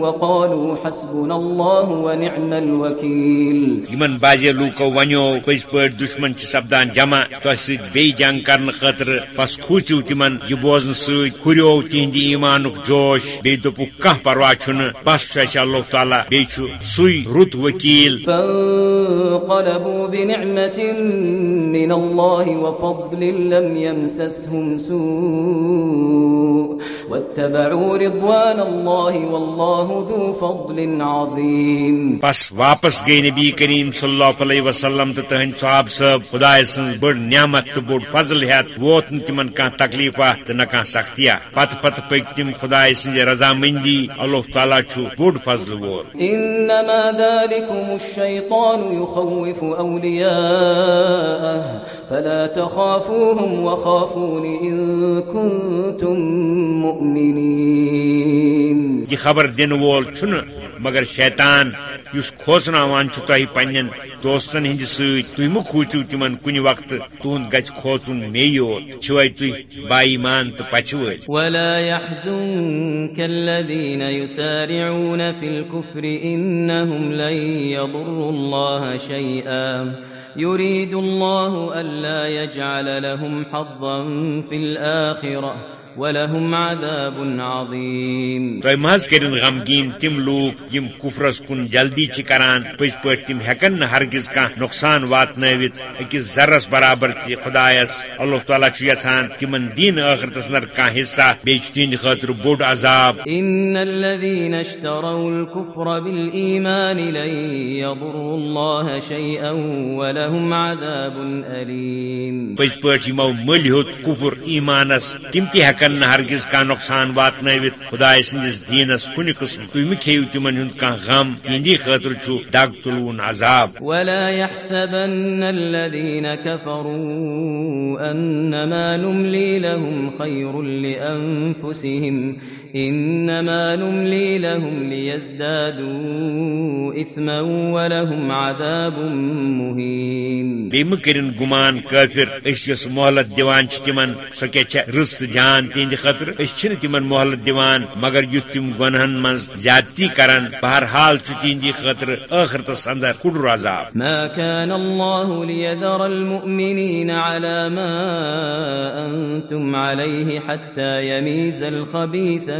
وقالوا حسبنا الله ونعم الوكيل۔ یمن بازی لوکو ونیو پز پٲٹھۍ دشمن چھ سپدان جمع تہ سۭتۍ بیٚیہِ جنگ کرنہٕ خٲطرٕ بس کھوٗژِو تمن یہ بوزنہٕ سۭتۍ ہُریو تہند ایمان جوش بی دپ کھانا پرواہ چھ بس چھ اللہ تعالیٰ بی سی رت وکیل فانقلبوا بنعمة من الله وفضل لم يمسسهم سوء واتبعوا رضوان الله والله ذو فضل عظيم بس واپس گئی نبی کریم صلی اللہ علیہ وسلم تو تہند صحاب صاحب خدا سن بڑ نعمت تو بڑ فضل ہت ووت تمن کان تکلیفہ نہ کان سختیا پت پت پک تم خدا سن رضامندی اللہ تعالیٰ چھ بڑ فضل وول. انما ذلكم الشيطان يخوف اولياءه فلا تخافوهم وخافون ان كنتم مؤمنين یہ خبر دن وول چھن مگر شیطان اس کھوچنان تہ پنن دوستن ہند سی مہ کھوچو تمن کن وقت تہد گھ کھوچن مے یوت چھوے تھی با ایمان تو پچھوے ولا يحزنك الذين يسارعون في الكفر انهم لن يضروا الله شيئا۔ يريد الله الا يجعل لهم حظا في الاخره ولهم عذاب عظيم مز کرن غمگین تم لوگ یم کفرس کن جلدی چھ کران پز پہ تم ہیکن نہ ہرگز کان نقصان واتنوت اکس ذرس برابر تی خدایس اللہ تعالیٰ چھ یژھان تمن دین آخرتس نر کان حصہ بیچ تہند خاطر بوڑ عذاب۔ ان الذين اشتروا الكفر بالايمان لن يضروا الله شيئا ولهم عذاب اليم پز پہ یمو مل ہیوت کفر ایمانس تم تہ ہیکن نہ ہرگز کان نقصان واتنوت خدا سندس دینس کن قسم۔ تھی مہ کھیو تمن ہند کان غم۔ تہندی خاطر چھ دگ تلون عذاب۔ ولا يحسبن الذين كفروا انما نملي لهم خير لانفسهم انما نملي لهم ليزدادوا اثما ولهم عذاب مهين. بیم کرن گمان کافر اس یس مہلت دیوان تمن سو کیا رست جان تہند خاطر اس چھ تمن مہلت دیوان مگر یت تم گنہن من زیادتی کرن بہرحال چھ تہندی خاطر آخرتس اندر کڑر عذاب. ما كان الله ليذر المؤمنين على ما أنتم عليه حتى يميز الخبيث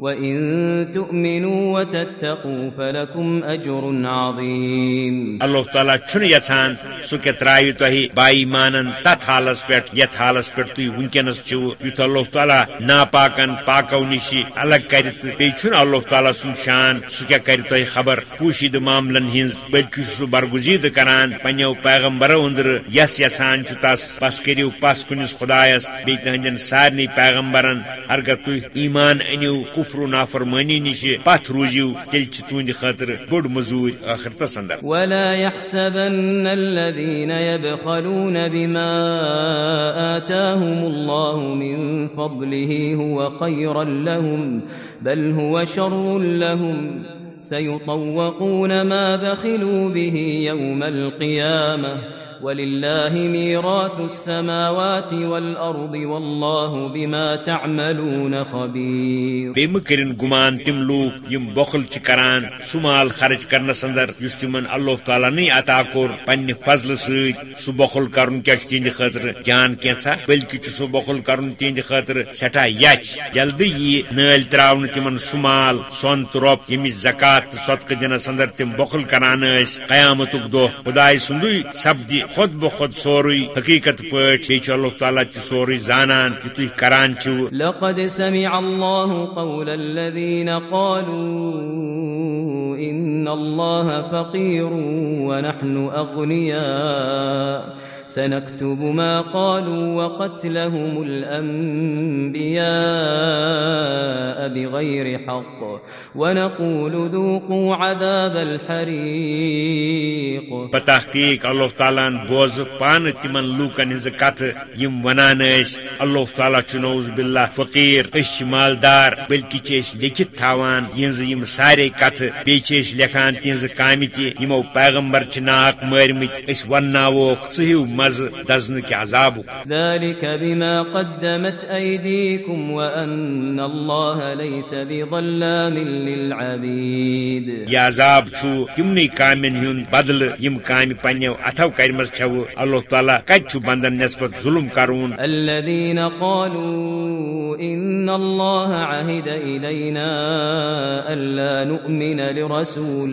وَإِن تُؤْمِنُوا وَتَتَّقُوا فَلَكُمْ أَجْرٌ عَظِيمٌ۔ اللہ تعالیٰ چھن یژھان سہ کیا ترایو تہ بائی مانن تت حالس پہ یت حالس پہ تھی ونکس چھو یت اللہ تعالیٰ ناپاکن، پاکو نش الگ کر بی چھن اللہ تعالیٰ سن شان سہ کیا کر تہ خبر؟ پوشید معاملن ہنز، بلکہ سہ برگزید کران پنو پیغمبرو اندر یس یژھان چھ تس۔ پس کریو پس کنس خدایس بی تہندین سارنی پیغمبرن، اگر تھی ایمان انیو کفر و نافرمانی نش پت روزیو تیل تہند خاطر بڑ مزور آخرتس اندر ولا يحسبن الذين يبخلون بما آتاهم الله من فضله هو خيرا لهم، بل هو شر لهم. سيطوقون ما بخلوا به يوم القيامه ولله ميراث السماوات والأرض والله بما تعملون خبير بیم کرن گمان تم لوگ یم بخل چھ کران، سمال خرچ کرنس اندر یس تمن اللہ تعالیٰ نی عطا کور پنہ فضل ست سہ بخل کرن کیا تہند خاطر جان کیسا بلکہ چھ سہ بخل کرن تہند خاطر سٹھا یچ۔ جلدی یہ نل تراون تمن سمال سون تروپ یمس زکات صدقہ دنس اندر تم بخل کران اس قیامتک دو خدای سندوی سبدی خود بخود سوری حقیقت پٹ بیچ اللہ تعالیٰ چھ سوری زانان. یہ تھی کران چھو لقد سمع الله قول الذين قالوا ان الله فقير ونحن اغنياء سنكتب ما قالوا وقتلهم الأنبياء بغير حق ونقول ذوقوا عذاب الحريق. بتحقیق اللہ تعالیٰ بوز پان تمن لوکن ہز کت یم ونان اس اللہ تعالیٰ چنوز باللہ فقیر اس مالدار بلکہ چیش لکھت تھاوان ینز یم سارے کت بی لکھان تینز کامی تی یمو پیغمبر چھ ناک مرمت اس وناوک ژٕ ہیو مز دزن کے عذاب ذلك بما قدمت ايديكم وان الله ليس بظلام للعبيد. یہ عذاب چھو تمنی کامن ہن بدل یم کام پنیو اتھو کرمز چھو اللہ تعالی چھو بندن نسبت ظلم کرون. الذين قالوا ان الله عهد الينا الا نؤمن لرسول.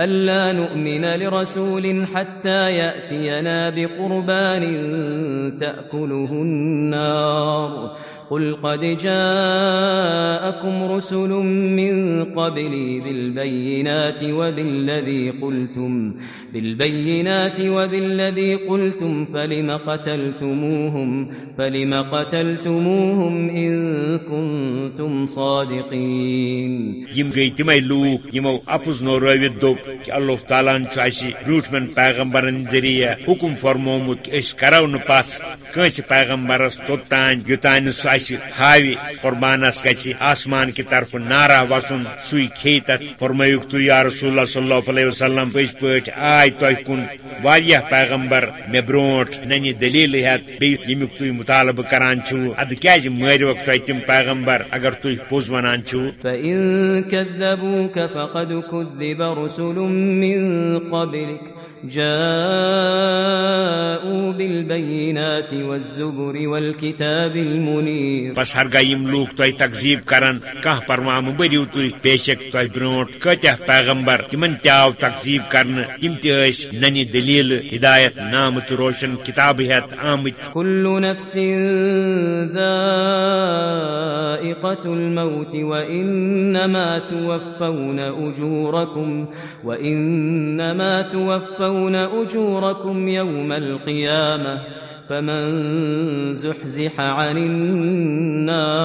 ألا نؤمن لرسول حتى يأتينا بقربان تأكله النار قل قد جاءكم رسل من قبلي بالبينات وبالذي قلتم، بالبينات وبالذي قلتم، فلم قتلتموهم؟ فلم قتلتموهم إن كنتم صادقين. يم گئی تمے لوک، یمو اپز نو رویت دو کہ اللہ تعالیٰ چھ روٹ من پیغمبرن ذریعہ حکم فرمومت اس کرو ن پاس کنس پیغمبرس توتان یوتان سہ ہاوی قربانس گی آسمان کی طرف نارا وسن سی کھی تک فرمائک تو یا رسول اللہ صلی اللہ علیہ وسلم پز پہ آئی تہ کن۔ واریہ پیغمبر مے بروٹ ننی دلیل ہت بیمیک تھی مطالبہ کران چھو۔ اد کیاز مروک تہ تم پیغمبر، اگر تھی پوز ونان چھو؟ فإن كذبوك فقد كذب رسل من قبلك۔ جاءوا بالبينات والزبر والكتاب المنير. بس ہر گیم لوگ تو تقزیب کرن کہ پرمام بریو تو پیشک تو برونٹ کتہ پیغمبر تمن تیاو تقزیب کرن تم تیس ننی دلیل ہدایت نام تو روشن کتاب ہت آمت. كل نفس ذائقة الموت وإنما توفون أجوركم وإنما توفون تؤتون أجوركم يوم القيامة فمن زحزح عن النار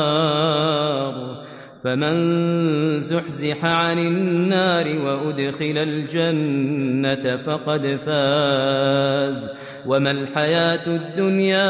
فمن زحزح عن النار وأدخل الجنة فقد فاز وما الحياة الدنيا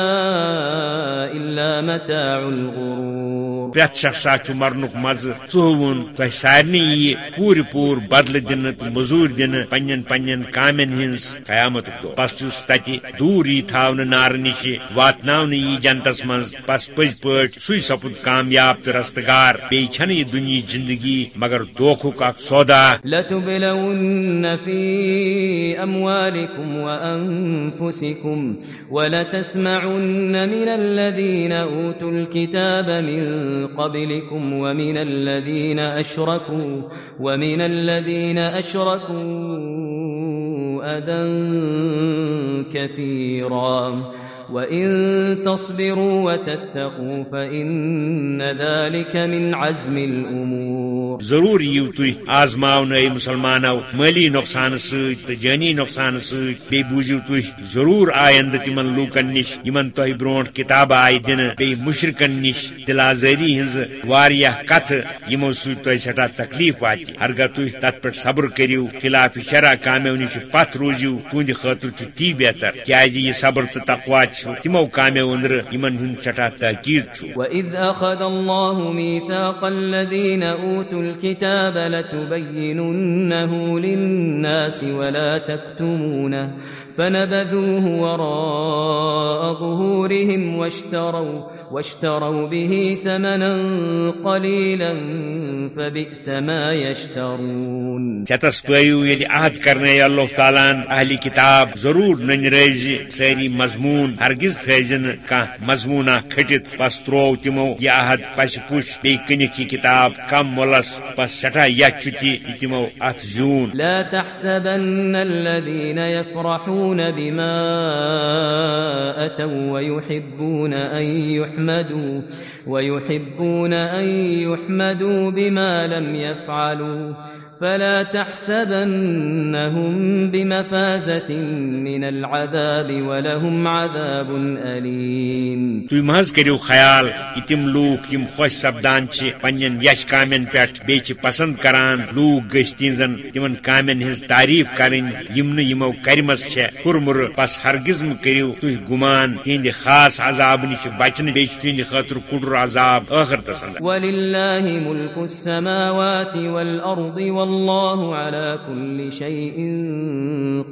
إلا متاع الغرور پریت شخصا مرنک مز ٹھون تہ سارے یہ پور پور بدل دن تو مزور دن پن پن کامن ہز قیامت دو پس چس تت دور یہ تھاؤن نار نش واتن یہ جنتس من پس پز پہ سی سپد کامیاب تو رستگار۔ بی یہ دنیا زندگی مگر دوکھک اخ سودا۔ لتبلون في ولتسمعن من الذين أوتوا الكتاب من قبلكم ومن الذين أشركوا ومن الذين أشركوا أذى كثيرا وإن تصبروا وتتقوا فإن ذلك من عزم الأمور ضرور یو تھی آزماؤن اے مسلمانو، مالی نقصان ست جانی نقصان ست بی بوزیو تھی ضرور آئند تمن لوکن نش، یمن تہ برونٹ کتاب آئی دن بی مشرکن نش دلازری ہز واریہ کتھ، یمو ست تہ سٹھا تکلیف وات ہرگہ تھی تت پہ صبر کریو خلاف شرع کامیو نش پت روزیو تہند خاطر چھ تی بہتر، کیازِ یہ صبر تو تقوا تمو کامیو اندر یمن ہند چٹا تاکید وَإِذْ أَخَذَ اللَّهُ مِيثَاقَ الَّذِينَ أُوتُوا الْكِتَابَ لَتُبَيِّنُنَّهُ لِلنَّاسِ وَلَا تَكْتُمُونَهُ فَنَبَذُوهُ وَرَاءَ ظُهُورِهِمْ وَاشْتَرَوْا واشتروا به ثمنا قليلا فبئس ما يشترون. چتس پیو یل عہد کرنے اللہ تعالیٰ اہلی کتاب ضرور نن ریز ساری مضمون ہرگز تھزن کا مضمونہ کھٹت پس ترو تمو یہ عہد پس پوش بی کنک کی کتاب کم ملس پس سٹھا یچتی تمو ات زون. لا تحسبن الذين يفرحون بما اتوا ويحبون ان يحبون يحمدوا ويحبون أن يحمدوا بما لم يفعلوا فلا تحسبنهم بمفازة من العذاب ولهم عذاب أليم. مہ حظ کٔرِو خیال یہِ تِم لوٗکھ یِم خۄش سپدان چھِ پننٮ۪ن یش کامٮ۪ن پٮ۪ٹھ بیٚیہِ چھِ پسنٛد کران لوٗکھ گٔژھۍ تِہنٛزن تِمن کامٮ۪ن ہٕنٛز تعریٖف کرٕنۍ یِم نہٕ یِمو کرِمژ چھےٚ ہُرمُر بس ہرگز مہ کٔرِو تُہۍ گُمان تِہنٛدِ خاص عذاب نِش بچنہٕ بیٚیہِ چھُ تِہنٛدِ خٲطرٕ کُڈُر عذاب ٲخرتس انٛدر والله على كل شيء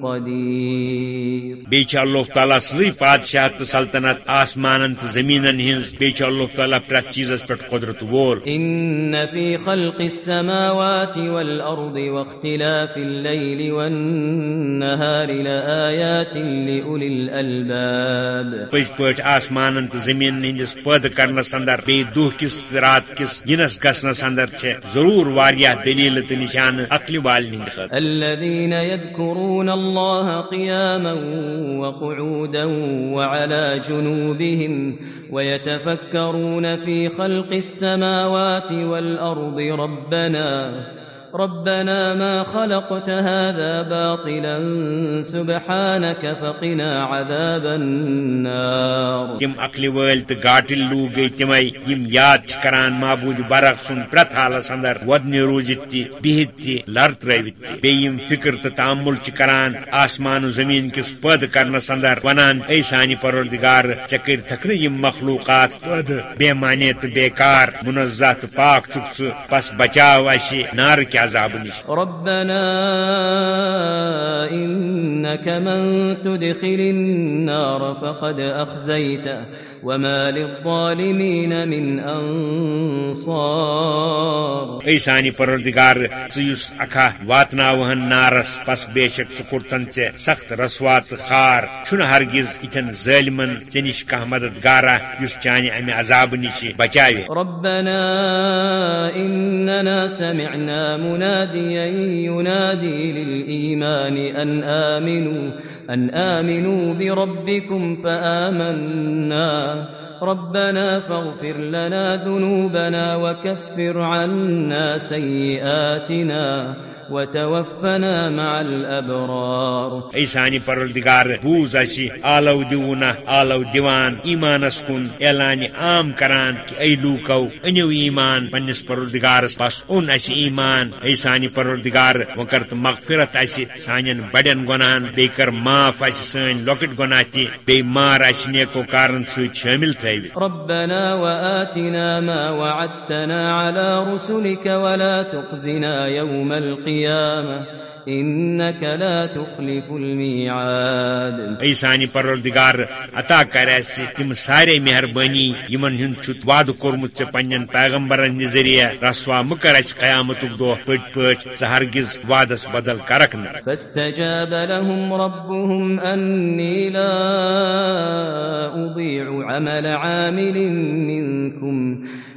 قدير. بیچ اللہ تعالیٰ سزی بادشاہ تو سلطنت آسمان تو زمین ہز بیچ اللہ تعالیٰ پرت چیزس پہ قدرت وول إن في خلق السماوات والأرض واختلاف الليل والنهار لآيات لأولي الألباب. پز پٲٹھۍ آسمان تو زمین ہندس پٲدٕ کرنس اندر بیٚیہِ دۄہ کِس رات کِس یِنس گژھنس اندر چھِ ضروٗر واریاہ دلیٖلہٕ تہٕ نشانہٕ بیان عقل ہٕنٛدِ خط الذين يذكرون الله قياما وقعودا وعلى جنوبهم ويتفكرون في خلق السماوات والارض ربنا ربنا ما خلقت هذا باطلا، سبحانك فقنا عذاب النار. تم عقلہِ وٲلۍ تہٕ گاٹِل لوٗکھ گٔے تِمے یِم یاد کران معبوٗد برق سُنٛد پرٛٮ۪تھ حالس اندر وۄدنہِ روٗزِتھ تہِ بِہِتھ تہِ لر ترٲوِتھ تہِ بیٚیہِ یِم فِکر تہٕ تعمُل کران آسمان و زٔمیٖن کِس پٲدٕ کرنس اندر ونان اے سانہِ پروردگار ژےٚ کٔرتھکھ نہٕ یِم مخلوٗقات پٲدٕ بے معنے تہٕ بیکار منزہ پاک چھُکھ ژٕ بس بچاو اَسہِ نارٕ کہِ عذاب نِش ربنا إنك من تدخل النار فقد أخزيته وما للظالمين من أنصار. اے سانہِ پروردگار ژٕ یُس اکھا واتناوہن نارس پس بے شک ژےٚ سخت رسوا تہٕ خار ہرگز یِتھٮ۪ن ظٲلمن ژےٚ نِش کانٛہہ مددگارا یُس چانہِ امہِ عذابہٕ نِش بچاوِ ربنا إننا سمعنا مناديا ينادي للإيمان أن آمنوا أن آمنوا بربكم فآمنا. ربنا فاغفر لنا ذنوبنا وكفر عنا سيئاتنا. وتوفنا مع الأبرار. اے سانہِ پروردگار بوز اَسہِ آلو دِوونا آلو دِوان ایمانس کُن اعلانہِ عام کران کہِ اے لوٗکو أنِو ایمان پننِس پروردگارس بس اوٚن اَسہِ ایمان۔ اے سانہِ پروردگار وۄنۍ کر تہٕ مغفرت اَسہِ سانٮ۪ن بڑٮ۪ن گۄنہن بیٚیہِ کر معاف اَسہِ سٲنۍ لۄکٕٹۍ گۄناہ تہِ بیٚیہِ مار اَسہِ نیکو کارن سۭتۍ شٲمِل تھٲوِتھ ربنا وآتنا ما وعدتنا على رسلك ولا تخزنا يوم القيامة إنك لا تخلف الميعاد. اے سانہِ پروردگار عطا کر تِم سارے مہربٲنی یِمن ہُنٛد چھُتھ وعدٕ کوٚرمُت ژےٚ پننٮ۪ن پیغمبرن ہٕنٛدِ ذٔریعہٕ رسوا مہٕ کر اَسہِ قیامتُک دۄہ پٔٹۍ پٲٹھۍ ژٕ ہرگز وعدس بدل کرکھ نہٕ۔ فاستجاب لهم ربهم أني لا أضيع عمل عامل منكم.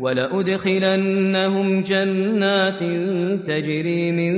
ولأدخلنهم جنات تجري من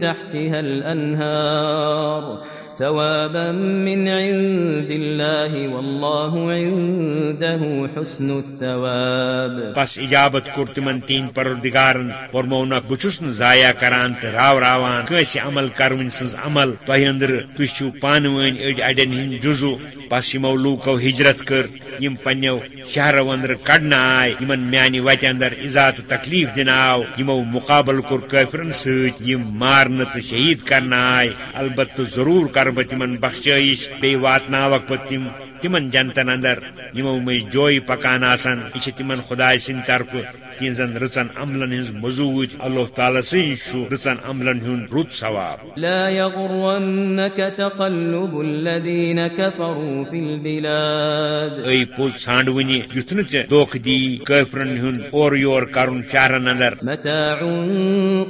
تحتها الأنهار ثوابا من عند الله والله عنده حسن الثواب. بس اجابت کور تمن تین پروردگارن فرمونک بچس ن ضایع کران تہ راو راوان. کٲنٛسہِ عمل کرون سٕنٛز عمل؟ تۄہہِ أنٛدرٕ تُہۍ چھِو پانہٕ ؤنۍ أڑۍ اڑٮ۪ن ہٕنٛدۍ جُزو بس یِمو لوٗکو ہجرت کٔر. یِم پننیو شہرو أنٛدرٕ کڑنہٕ آے یِمن میانہِ وتہِ اندر اِزا تکلیف دِنہٕ آو. یِمو مُقابل کوٚر کٲفرن سۭتۍ یِم مارنہٕ تہٕ شہید کرنہٕ آے البتہ ضروٗر کر بہٕ تمن بخشائش بیٚیہِ واتناوکھ پہ تم تمن جنتن اندر یمو مے جوی پکان آسان یہ تمن خدا سند طرف تہذن رچن عملن ہز مزوج اللہ تعالی سی رچن عملن ہن رت ثواب۔ لا يغرنك تقلب الذين كفروا في البلاد۔ اي پوز سانڈونی یُتھ نہٕ ژےٚ دھوکہٕ دی کٲفرن ہُنٛد اورٕ یور کرُن شہرن اندر۔ متاع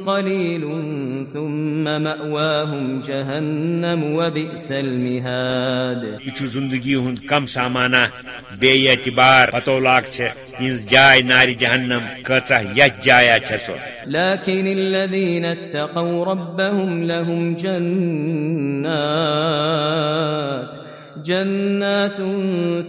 قليل ثم مأواهم جهنم وبئس المهاد یہ زندگی ہُنٛد کم سامانہ، بے اعتبار پتولاک چھےٚ تہذ جائے نار جہنم کۭژاہ یت جایا چھےٚ سۄ لكن الذين اتقوا ربهم لهم جنات۔ جنات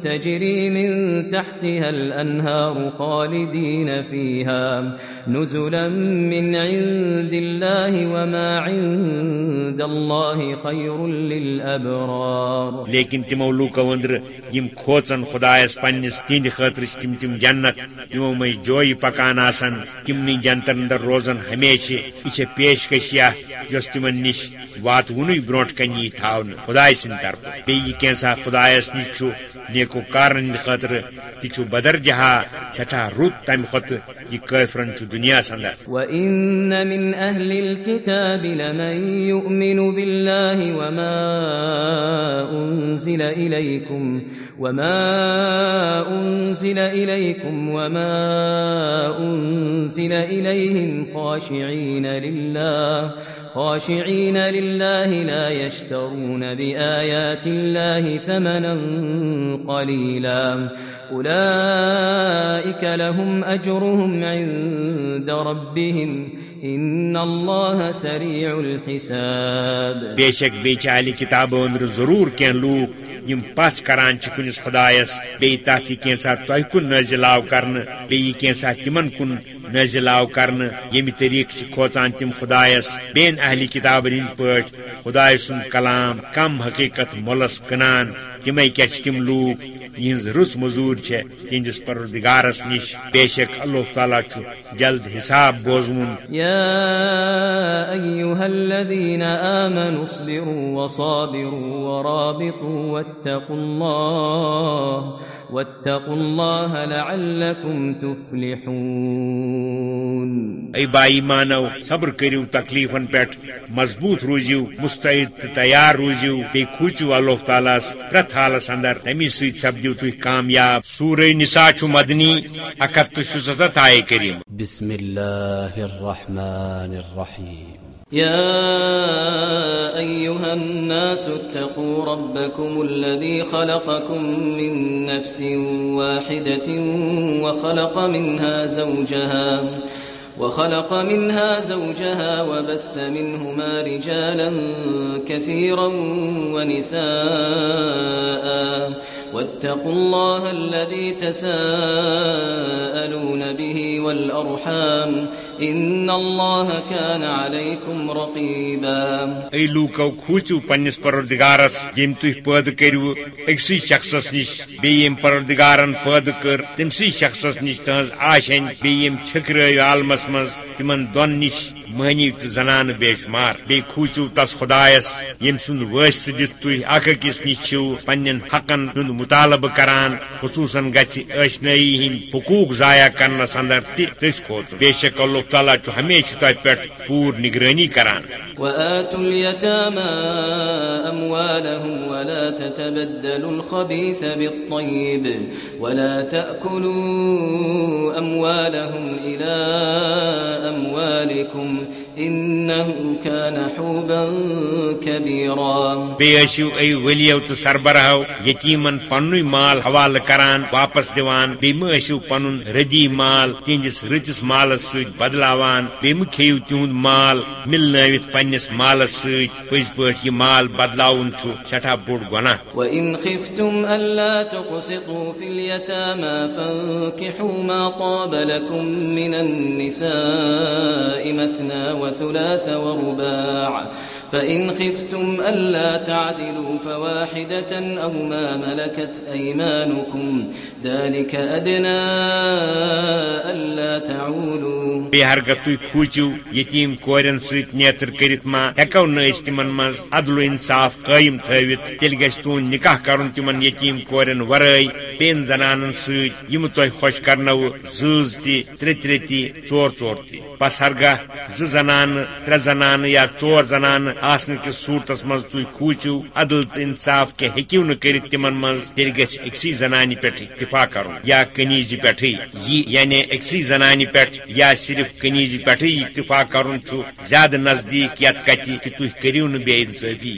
تجري من تحتها الأنهار خالدين فيها نزلا من عند الله وما عند الله خير للأبرار لیکن تمو لوکو اندر یم کھوچن خدایس پنس تہند خاطر تم تم جنت، تمو مز جوئی پکان آسن تمنی جنتن اندر روزن ہمیشہ یہ پیشکشیا یس تمن نش وات ون بروٹ کن یہ تھاؤن خدائے سند طرف بی کینسا خدایس نش نیکو کارن خاطر تہ بدر جہا سٹھا رت تمہ خط یہ کافرن دنیا سندر وما أنزل إليكم وما أنزل إليهم خاشعين لله خاشعين لله لا يشترون بآيات الله ثمنا قليلا. أولئك لهم أجرهم عند ربهم. ان اللہ سریع الحساب. بے شک بیچ علی کتاب اندر ضرور کین لوگ یم پس کران چھ کنس خدایس، بی تاتی کینسا تہ کن نازل آو کرن، بی کینسا تمن کن نازل آو کرن یم طریق کھوچان تم خدایس، بین اہلی کتاب ہند پٹ خدای سن کلام کم حقیقت ملس کنان تمے کیا تم لوگ یہ رس مزور تہندس پروردگارس نش بے شک اللہ تعالیٰ جلد حساب بوزون واتقوا الله واتقوا الله لعلكم تفلحون. اي بائی مانو صبر کریو تکلیفن پیٹ مضبوط روزیو مستعد تیار روزیو بی کھوچو اللہ تعالیٰ پرت حالس اندر تمی سیت سبدیو تھی کامیاب. سورہ نساء چو مدنی اکت شزتت آئے کریم. بسم اللہ الرحمن الرحیم. يا أيها الناس اتقوا ربكم الذي خلقكم من نفس واحدة وخلق منها زوجها وخلق منها زوجها وبث منهما رجالا كثيرا ونساء. واتقوا الله الذي تساءلون به والأرحام. ان اللہ كان عليكم رقيبا اي لوكو کھوچو پنس پروردگارس یم تھی پید کرو اکسی شخصس نش بیم پروردگارن پید کر تمسی شخصس نش تہذ آشن بیم چھکر عالمس مز تمن دون نش مہنی تو زنان بے شمار بی کھوچو تس خدایس یم سن وس دت تھی اک اکس نش چھو پنن حقن ہند مطالبہ کران خصوصاً گژھِ ٲشنٲیی ہٕنٛدۍ حقوٗق ضایع کرنس اندر تہِ تٔسۍ کھوژُن بے شک اللہ تعالیٰ ہمیشہ تہ پہ پور نگرانی کران۔ وآتوا اليتامى أموالهم ولا تتبدلوا الخبيث بالطيب ولا تأكلوا أموالهم إلى أموالكم انه كان حوبا كبيرا. بیشو ای ولیو تو سربراہو یتیمن پنوی مال حوال کران واپس دیوان بی مشو پنن ردی مال تینجس رتس مالس سۭتۍ بدلاوان بی مکھیو تیوند مال ملنٲوِتھ پننس مالس سۭتۍ پٔزۍ پٲٹھۍ یہ مال بدلاون چھُ سٹھا بوٚڑ گۄناہ وإن خفتم ألا تقسطوا في اليتامى فانكحوا ما طاب لكم من النساء مثنى وثلاث ورباع. فإن خفتم ألا تعدلوا فواحدة أو ما ملكت أيمانكم ذلك أدنى ألا تعولوا. بهرگا تُہۍ کھوٗژِو یتیٖم کورٮ۪ن سۭتۍ نیتر کٔرِتھ ما ہٮ۪کو نہٕ أسۍ تِمن منٛز عدل و انصاف قٲیِم تھٲوِتھ، تیٚلہِ گژھِ تُہُنٛد نکاح کرُن تِمن یتیٖم کورٮ۪ن ورٲے بیٚین زنانن سۭتۍ یِم تۄہہِ خۄش کرنو زۭز تہِ، ترٛےٚ ترٛےٚ تہِ، ژور ژور تہِ۔ بس ہرگاہ زٕ زنانہٕ، ترٛےٚ زنانہٕ یا ژور زنانہٕ آسن کس صورتس مز تھی کھوچو عدل تو انصاف کے ہیکو ن تمن مز تیل گھ اکسی زنانہ پہ اتفاق کرن یا کنیز پہ یہ یعنی اکسی زنانہ پہ یا صرف کنیز پہ اتفاق کرن زیادہ نزدیک یت کت کہ تھی کرو ن بے انصافی۔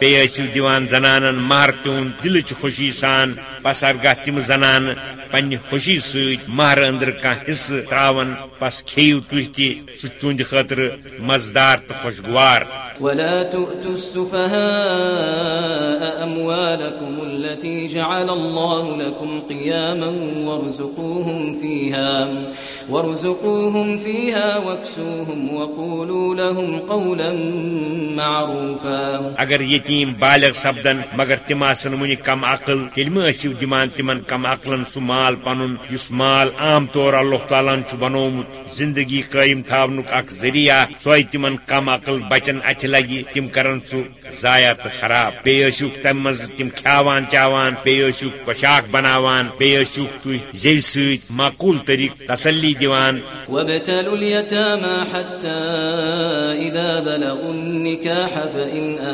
بیسو دیوان زنانن مہر تہد دلچ خوشی سان پس ارگاہ تم زنان پنہ خوشی ست مہر اندر کان حصہ تراون پس کھیو تھی تہ سہ تہند خاطر مزدار تو خوشگوار۔ ولا تؤتوا السفهاء أموالكم التي جعل الله لكم قياما وارزقوهم فيها وارزقوهم فيها واكسوهم وقولوا لهم قولا معروفا۔ اگر یتیم بالغ سپدن، مگر تم آسن ون کم عقل تیل مسو دمان تمن کم عقلن سہ مال پن اس مال عام طور اللہ تعالیٰ بنومت، زندگی قائم تھونک اخ ذریعہ سوے تمن کم عقل بچن اتھ لگی، تم کرن سہ ضائع تو خراب بیسوک تم مز تم کھاوان چاوان بیسوک پوشاک بناوان بیسوک تھی زی ست معقول طریق تسلی دیوان۔ وابتلوا اليتامى حتى إذا بلغوا النكاح فإن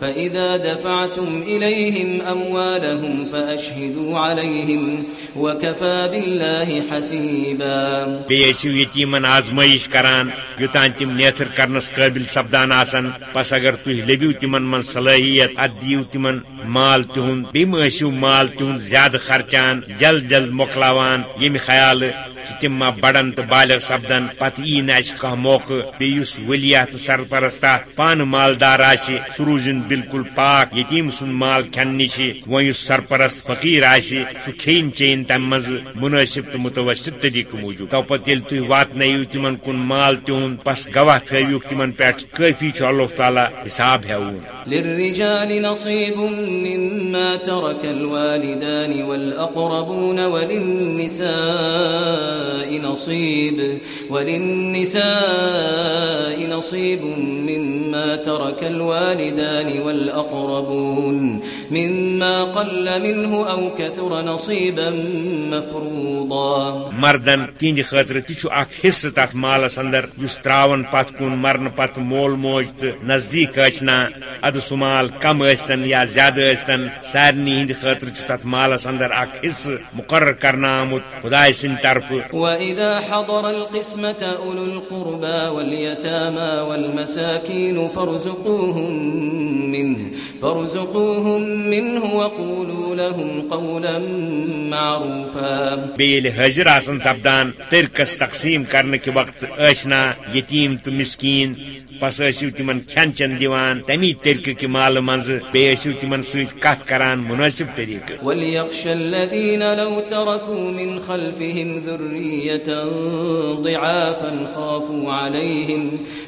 فإذا دفعتم إليهم أموالهم فأشهدوا عليهم وكفى بالله حسيبا. بیسو یتیمن آزمائش کران، یوتان تم نیتر کرنس قابل سپدان آسن. پس اگر تھی لبیو تمن من صلاحیت اد دیو تمن مال تہد بیم ٲسِو مال تہد زیادہ خرچان جلد جلد مۄکلاوان ییٚمہِ خیال کہ تم ما بڑن تو بالغ سپدن پتہ ای نہ موقع بیس ولیہ تو سرپرستہ پان مالدار آہ سہ روزن بالکل پاک، یتیم سن مال کھین نش و سرپرست فقیر آہ سہ کھین چین تم مز مناسب تو متوسط طریقہ موجود تو پتہ یل تھی واتن تمن کن مال تہد پس گواہ تھو تمن پہ کافی اللہ تعالیٰ حساب ہون للرجال نصيب مما ترك الوالدان والأقربون وللنساء۔ نصيب وللنساء نصيب مما ترك الوالدان والأقربون. مما قل منه أو كثر نصيبا مفروضا. مردن تہند خاطر تہ اخ حصہ تک مالس اندر اس تراون پت کن مرن پت مول موج تو نزدیک اچنا اد سمال کم ٲسۍتن یا زیادٕ ٲسۍتن سارنٕے ہٕنٛدِ خٲطرٕ چھُ تتھ مالس اندر اکھ حصہٕ مقرر کرنہٕ آمُت خداے سٕنٛدِ طرفہٕ وإذا حضر القسمة أولو القربى واليتامى والمساكين فارزقوهم منه فارزقوهم منه وقولوا لهم قولا معروفا. بیل حجر آسن سبدان ترکس تقسیم کرنے کے وقت اشنا یتیم تو مسکین پس ٲسِو تمن کھٮ۪ن چٮ۪ن دِوان تمی طریقہٕ کہِ مالہٕ منٛزٕ بیٚیہِ ٲسِو تمن سۭتۍ کتھ کران منٲسب طریقہٕ۔ وليخشى الذين لو تركوا من خلفهم ذرية ضعافا خافوا عليهم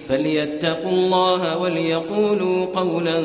فليتقوا الله وليقولوا قولا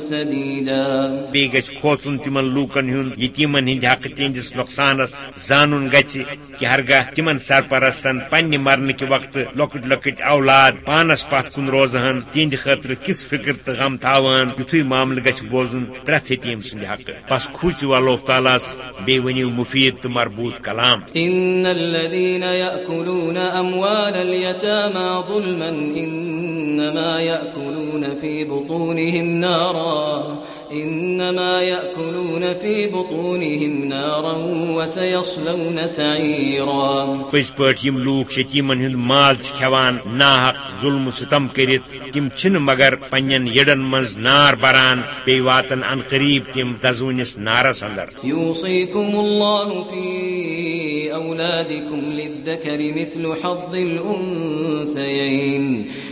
سديدا۔ بیٚیہِ گژھِ کھوژُن تمن لوٗکن ہُنٛد یتیٖمن ہٕنٛدِ حقہٕ تہنٛدِس نۄقصانس زانُن گژھِ کہِ ہرگاہ تمن سرپرستن پننہِ مرنہٕ کہِ وقتہٕ لۄکٕٹۍ لۄکٕٹۍ اولاد پانس پتھ کُن روزہن تہند خاطر کس فکر تو غم تھاوان؟ یُتھُے معاملہٕ گژھِ بوزُن پرٛٮ۪تھ یتیٖم سند حق۔ بس کھوچ و اللہ تعالیٰ بی ونیو مفید تو مربوط کلام۔ إن الذين يأكلون أموال اليتامى ظلما إنما يأكلون في بطونهم نارا۔ إنما يأكلون في بطونهم نارا وسيصلون سعيرا. پٲٹھۍ یِم لوٗکھ چھِ یتیٖمن ہُنٛد مال چھِ کھٮ۪وان ناحق ظلم ستم کٔرِتھ تِم چھِنہٕ مگر پننٮ۪ن یڈن منٛز نار بران بیٚیہِ واتن ان قریب تِم دزوٗنِس نارس اندر۔ يوصيكم الله في أولادكم للذكر مثل حظ الأنثيين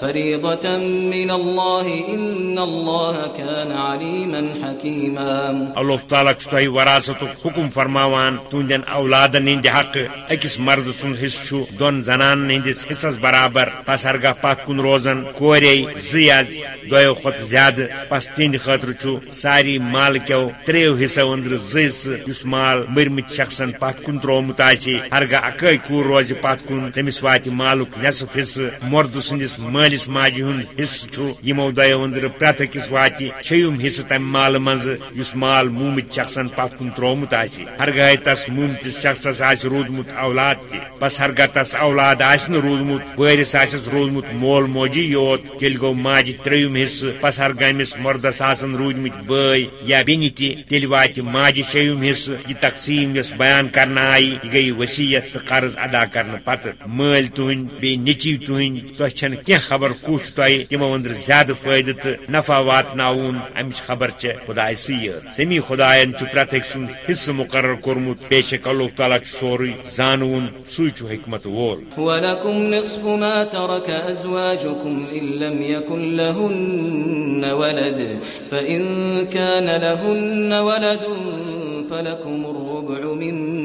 فريضة من الله إن الله كان عليما حكيما. اللہ تعالیٰ تہ وراثت حکم فرماوان تہندین اولادن ہند حق، اکس مرد سن حصہ دون زنان ہندس حصس برابر. پس ہرگاہ پت کن روزن کورے زیاز دو کھت زیادہ پس تہند خاطر ساری مال کیو، تریو حصہ اندر زس اس مال مرمت شخصن پت کن ترومت ہرگاہ اکے کور روز پت کن تمس وات مالک نصف حصہ مرد سندس مالس ماجہ ہند حصہ یمو دو اندر پریت اکس وات چھم حصہ تم مال مز اس مال مومت شخصن پت کن ترومت ہرگاہ تس مومتس شخصس آس رودمت اولاد تہ۔ بس ہرگاہ تس اولاد آس رودمت بارس آسس مول موجی یوت۔ تیل گو ماجہ تریم حصہ بس ہرگاہ امس مردس آسن رودمت بٲے یا بیٚنہِ تہِ۔ تیٚلہِ واتہِ ماجہِ شیٚیِم حصہٕ، یہِ تقسیٖم بیان کرنہٕ آیہِ، یہِ گٔیہِ وصیت تہٕ قرض ادا کرنہٕ پتہٕ۔ مٲلۍ تُہنٛدۍ، بیٚیہِ نیٚچِو تُہنٛدۍ، تۄہہِ خبر کُس چھُ تۄہہِ تِمو أنٛدرٕ زیادٕ فٲیدٕ تہٕ نفع واتناوُن امِچ خبر چھےٚ خداے سۭتۍ تمی خدایَن چھُ پرٛٮ۪تھ أکۍ مقرر کوٚرمُت بے شک اللہ تعالیٰ چھُ سورُے زانوُن حکمت وول۔ نصف ما ترك لم يكن لهن ولد، فإن كان لهن ولد فلكم الربع مما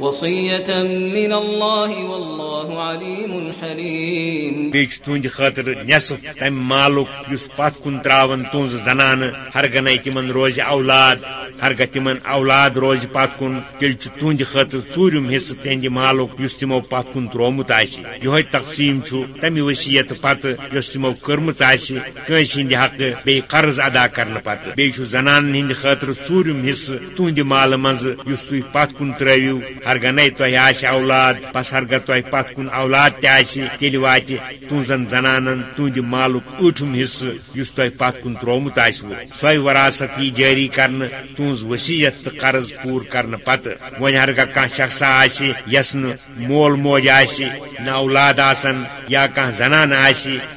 وصية من الله والله عليم حليم. بیچ تہند خاطر نصف تم مالک اس پت کن تراون تہذ زنان ہرگہ تمن روز اولاد ہرگہ تمن اولاد روز پت کن تیل تہند خاطر ژورم حصہ تہند مالک اس تمو پت کن ترومت یہ تقسیم تمہ وصیت پتہ اس تمو کرمچ کنس ہند حق بی قرض ادا کرنے پتہ۔ بیچ زنان ہند خاطر ژورم حصہ تہند مال مز اس تھی پت کن ترو ہرگہ نئی تہ اولاد بس ہرگہ تہ پت کن اولاد تیل وات تہذن زنانن تہند مالک ٹھم حصہ اس تہ پت کن ترومت سوے وراثت یہ جاری کرنے تہذ وصیت تو قرض پور کرنے پتہ ون ہرگہ کھانا شخص یس مول موج نہ اولاد آسن، یا کھانا زنان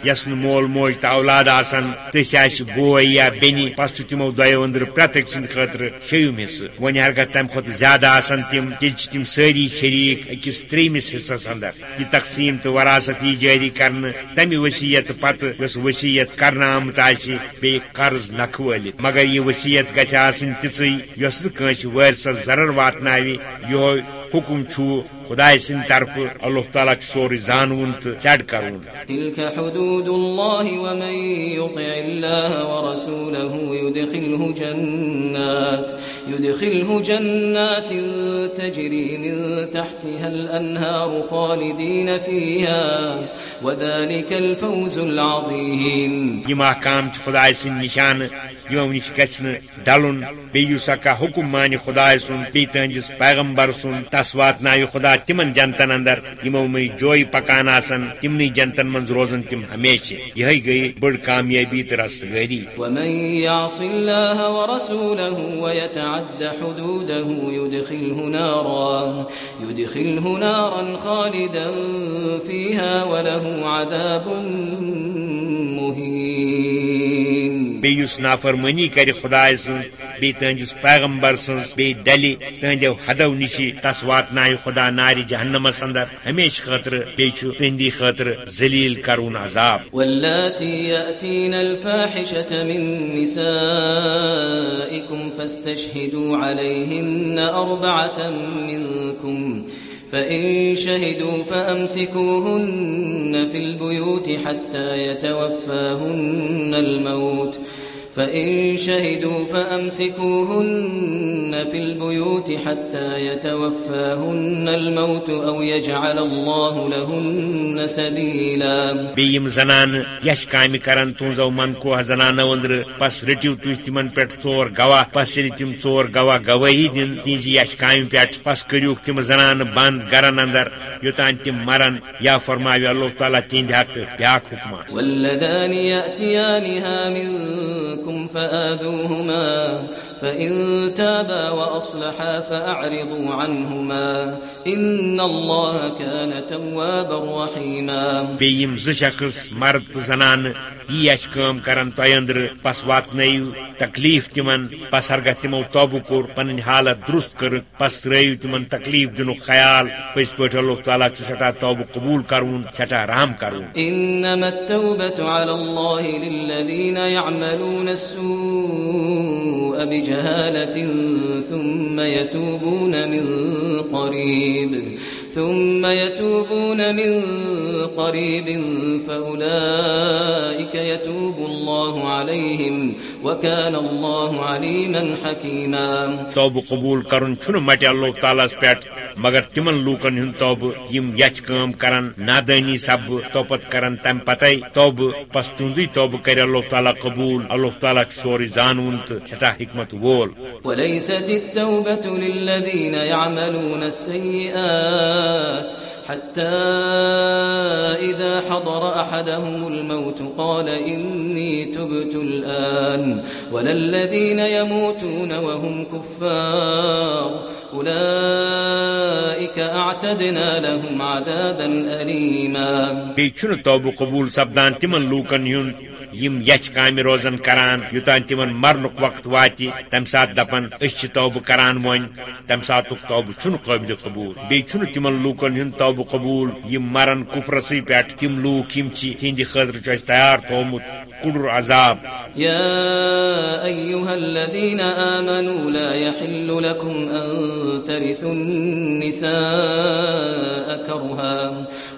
یس مول موج تو اولاد آسن۔ تس بوے یا بینی، پس تمو دو اندر پریت سند خاطر شیم حصہ ون ہرگہ تمہ کھت زیادہ آسن تم تیل تم ساری شریک اکس تریمس حصس اندر یہ تقسیم تو وراثت یہ جاری کرنے تمہ وصیت پتہ اس وصیت کرنا آمت بی قرض نکھ ولت مگر یہ وصیت گھس آسن تھی یس نس وارثس ضرر واتناوی یہ حکم چھو خدا سن طرف اللہ تعالیٰ سوری زانون تو چڑ کرون تلك حدود الله ومن يطع الله ورسوله يدخله جنات يدخله جنات تجري من تحتها الأنهار خالدين فيها وذلك الفوز العظيم. يما احکام خدا سن نشان یمو نش گھن ڈلن بیو سکا حکم مان خدا سن بی تہندس پیغمبر سن تس وات خدا تمن جنتن اندر یمو مئی جوئی پکان آسن تمنی جنتن من روزن تم ہمیشہ یہ گئی بڑ کامیابی تو رس گری۔ ومن يعص الله ورسوله ويتعد حدوده يدخله نارا يدخله نارا خالدا فيها وله عذاب مهين بیس نافرمانی کر خدا سن بی تہندس پیغمبر سن بی ڈلی تہندو حدو نشی تس وات خدا ناری جہنمس اندر ہمیشہ خاطر بیچ تہندی خاطر ذلیل کرون عذاب واللاتی یأتین الفاحشة من نسائکم فاستشهدوا علیہن اربعة منکم فإن شهدوا فأمسكوهن في البيوت حتى يتوفاهن الموت فإن شهدوا فأمسكوهن في البيوت حتى يتوفاهن الموت أو يجعل الله لهن سبيلا بيم زنان يش كامي كران تونزو من كوه زنان وندر پس رٹیو تُہۍ تِمن پٮ۪ٹھ ژور گواہ پس تِم ژور گواہ گوٲہی دِن تِہنزِ یش کامہِ پٮ۪ٹھ پس کٔرِوُکھ تِم زنانہٕ بنٛد گرن اندر یوٚتانۍ تِم مرن یا فرماوِ اللہ تعالیٰ تِہنٛدِ حقہٕ بیاکھ حُکما۔ والذان يأتيانها منكم لكم فآذوهما فإن تابا وأصلحا فأعرضوا عنهما إن الله كان توابا رحيما بيم زشخص مرد زنان يش كام کرن تيندر پس واتنيو تکلیف تمن پس ہرگہ تمو توبہ کور پن حالت درست کر پس ترو تمن تکلیف دن خیال پس پہ اللہ تعالیٰ سٹھا توبہ قبول کرون سٹھا رحم کرون انما التوبة على الله للذين يعملون السوء بجهالة ثم يتوبون من قريب. ثم يتوبون من قريب فأولئك يتوب الله عليهم وكان الله عليما حكيما. توب قبول کرن چھن مٹی اللہ تعالیٰ پٮ۪ٹھ مگر تمن لوکن ہند توب یم یچ کام کرن نادانی سب توپت کرن تم پتہ۔ توب پس تہندی توب کر اللہ تعالیٰ قبول۔ اللہ تعالیٰ سوری زانون چھٹا حکمت وول۔ وليست التوبة للذين يعملون السيئات حتى إذا حضر أحدهم الموت قال إني تبت الآن ولا الذين يموتون وهم كفار أولئك أعتدنا لهم عذابا أليما بيچن توب قبول سبدان تمن لوكن یم یچ کام روزن کران یوتان تمن مرنک وقت وات تم سات دپان اس توبہ کران ون تم سات توبہ چھ قابل قبول بی چھ تمن لوکن ہند توبہ قبول یم مرن کفرسی پہ تم لوک یم تہند خاطر چھ تیار تھومت کڑر عذاب يا أيها الذين آمنوا لا يحل لكم أن ترثوا النساء كرها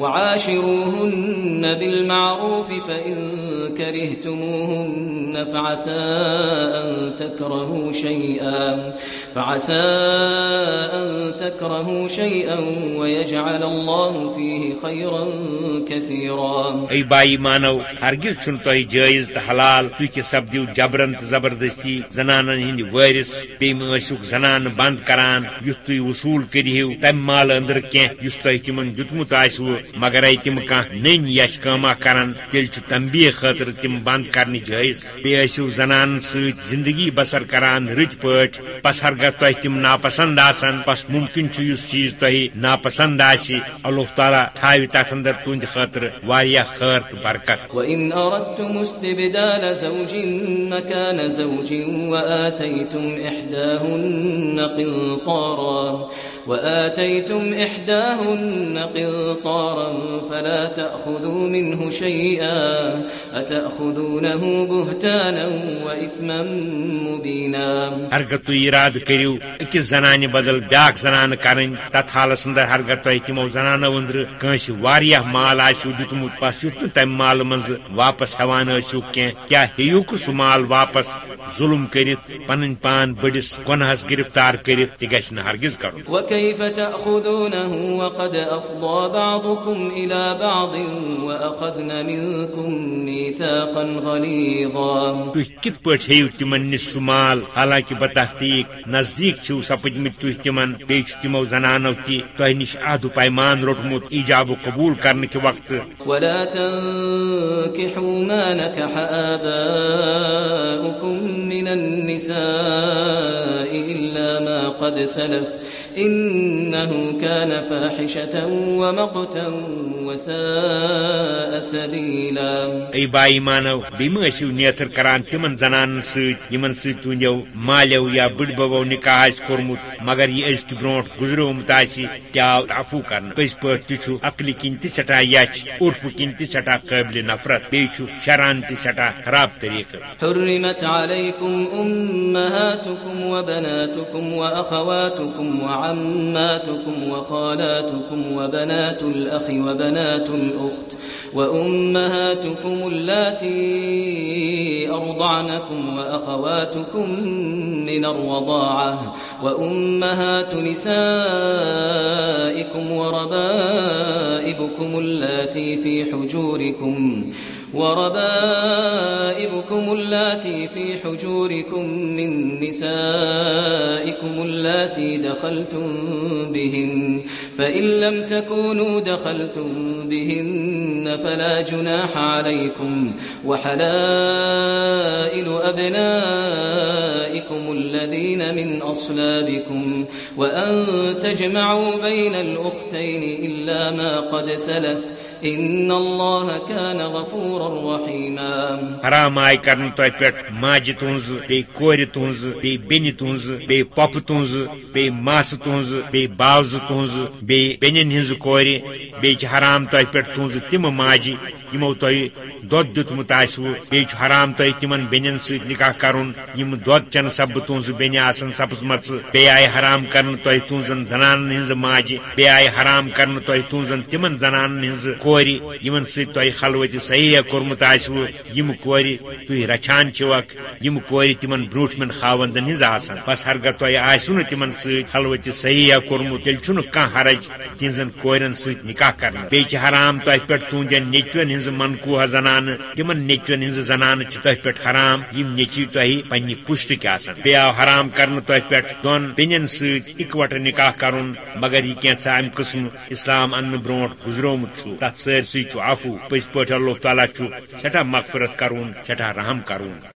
وعاشروهن بالمعروف فإن كرهتموهن فعسى أن تكرهوا شيئا، فعسى أن تكرهوا شيئا ويجعل الله فيه خيرا كثيرا. أي باي مانو هرگز چون توي جائز تحلال توي كي سبديو جبرن زبردستی، زنانن هند وارث بیم ٲسِو زنان بند کران یُتھ تُہۍ وصوٗل کٔرِو تمہِ مال أنٛدر کینٛہہ یُس تۄہہِ تِمن دیُتمُت آسوٕ مگر اے تم کانٛہہ نٔنۍ یش کٲما کران تیٚلہِ چھُ تمبی خٲطرٕ تِم بند کرنہِ جٲیز۔ بیٚیہِ ٲسِو زنانن زندگی بسر کران رٕتۍ پٲٹھۍ پس ہرگاہ تۄہہِ تِم ناپسند آسان بس ممکن چھُ یُس چیٖز تۄہہِ ناپسند آسہِ، اللہ تعالیٰ تھاوِ تتھ اندر تُہنٛدِ خٲطرٕ واریاہ خٲر تہٕ برکت۔ وإن أردتم استبدال زوج مكان زوج وآتيتم إحداهن قنطارا وآتيتم إحداهن قنطارا فلا تأخذوا منه شيئا أتأخذونه بهتانا وإثما مبينا ہرگہ تھی اراد کرو اکس زنانہ بدل بیاکھ زنانہ کرن تت حالس اندر ہرگہ تہ تمو زنانہ ودر کنس واریاہ مال آسو دتمت پس یت تم مال مز واپس ہیوان ٲسو کی کیا ہیوک سہ مال واپس ظلم کرت پن پان بڑس گنہس گرفتار کرت تہ گھس ہرگز کرو۔ وكيف تأخذونه وقد أفضى بعضكم إلى بعض وأخذن منكم ميثاقا غليظا. تھی کت پہ ہیو تمن نش سہ مال؟ حالانکہ بتحقیق نزدیک چھو سپدمت تھی تمن بیچ تمو زنانو تہ تہ نش عہد پیمان روٹمت ایجاب و قبول کرنے کے وقت۔ ولا تنكحوا ما نكح آباؤكم من النساء إلا ما قد سلف إنه كان فاحشة ومقتا وساء سبيلا. اي بائی مانو بیم ٲسِو نیتر کران تمن زنانن سۭتۍ یمن سۭتۍ تُہنٛدیو مالیو یا بٕڈۍ ببو نکاح آسہِ کوٚرمُت مگر یہِ أزکہِ برونٛٹھ گُزریومُت آسہِ تہِ آو عفو کرنہٕ پٔزۍ پٲٹھۍ تہِ چھُ عقلہِ کِنۍ تہِ سٮ۪ٹھاہ یچھ عرفہٕ کِنۍ تہِ سٮ۪ٹھاہ قٲبلہِ نفرت بیٚیہِ چھُ شران تہِ سٮ۪ٹھاہ خراب طریٖقہٕ حرمت عليكم أمهاتكم وبناتكم وأخواتكم وعماتكم وخالاتكم وبنات الأخ وبنات الأخت. وأمهاتكم اللاتي أرضعنكم وأخواتكم من الرضاعة وأمهات نسائكم وربائبكم اللاتي في حجوركم وربائبكم اللاتي في حجوركم من نسائكم اللاتي دخلتم بهن فإن لم تكونوا دخلتم بهن فلا جناح عليكم وحلائل أبنائكم الذين من أصلابكم وأن تجمعوا بين الأختين إلا ما قد سلف ان الله كان غفورا رحيما حرام آئی کرن تو پٹ ماجہ تہذ بی کور تہذ بی بین تہذ بی پپ تہذ بی ماس تہذ بی باوز تہذ بی بینن ہز کور بی حرام تو پٹ تہذ تم ماجہ یمو تہ دود دتمت آسو بی حرام تہ تمن بینن ست نکاح کرن یم دود چن سب تہذ بین آسن سپز مچ بی آئی حرام کرن تہ تہذن زنان ہز ماجہ بی آئی حرام کرن تہ تہذن تمن زنان ہنز ہز کور، یمن ست تہ خلوت صحیح کورمت آسو، یم کور تھی رچھان چھوک یم کور تمن بروٹمن خاوندن ہز آسن۔ بس ہرگر تہ آسو ن تمن ست خلوت صحیح کورمت تیل چھن کان حرج تہذن کورن ست نکاح کرن بیچ حرام تہ پہ تہندین نیچوین ہز منقوہ زنان تمن نیچوین ہز زنان تہ پہ حرام، یم نیچی تہ پنہ پشتک آسن۔ بی آو حرام کرن تہ پہ دون بینن ست اکوٹ نکاح کرن، مگر یہ کینسا ام قسم اسلام ان برونٹ گزرومت تر سرسی عفو پز پہ اللہ تعالیٰ چھ سٹھا مغفرت کرون سٹھا رحم کرون۔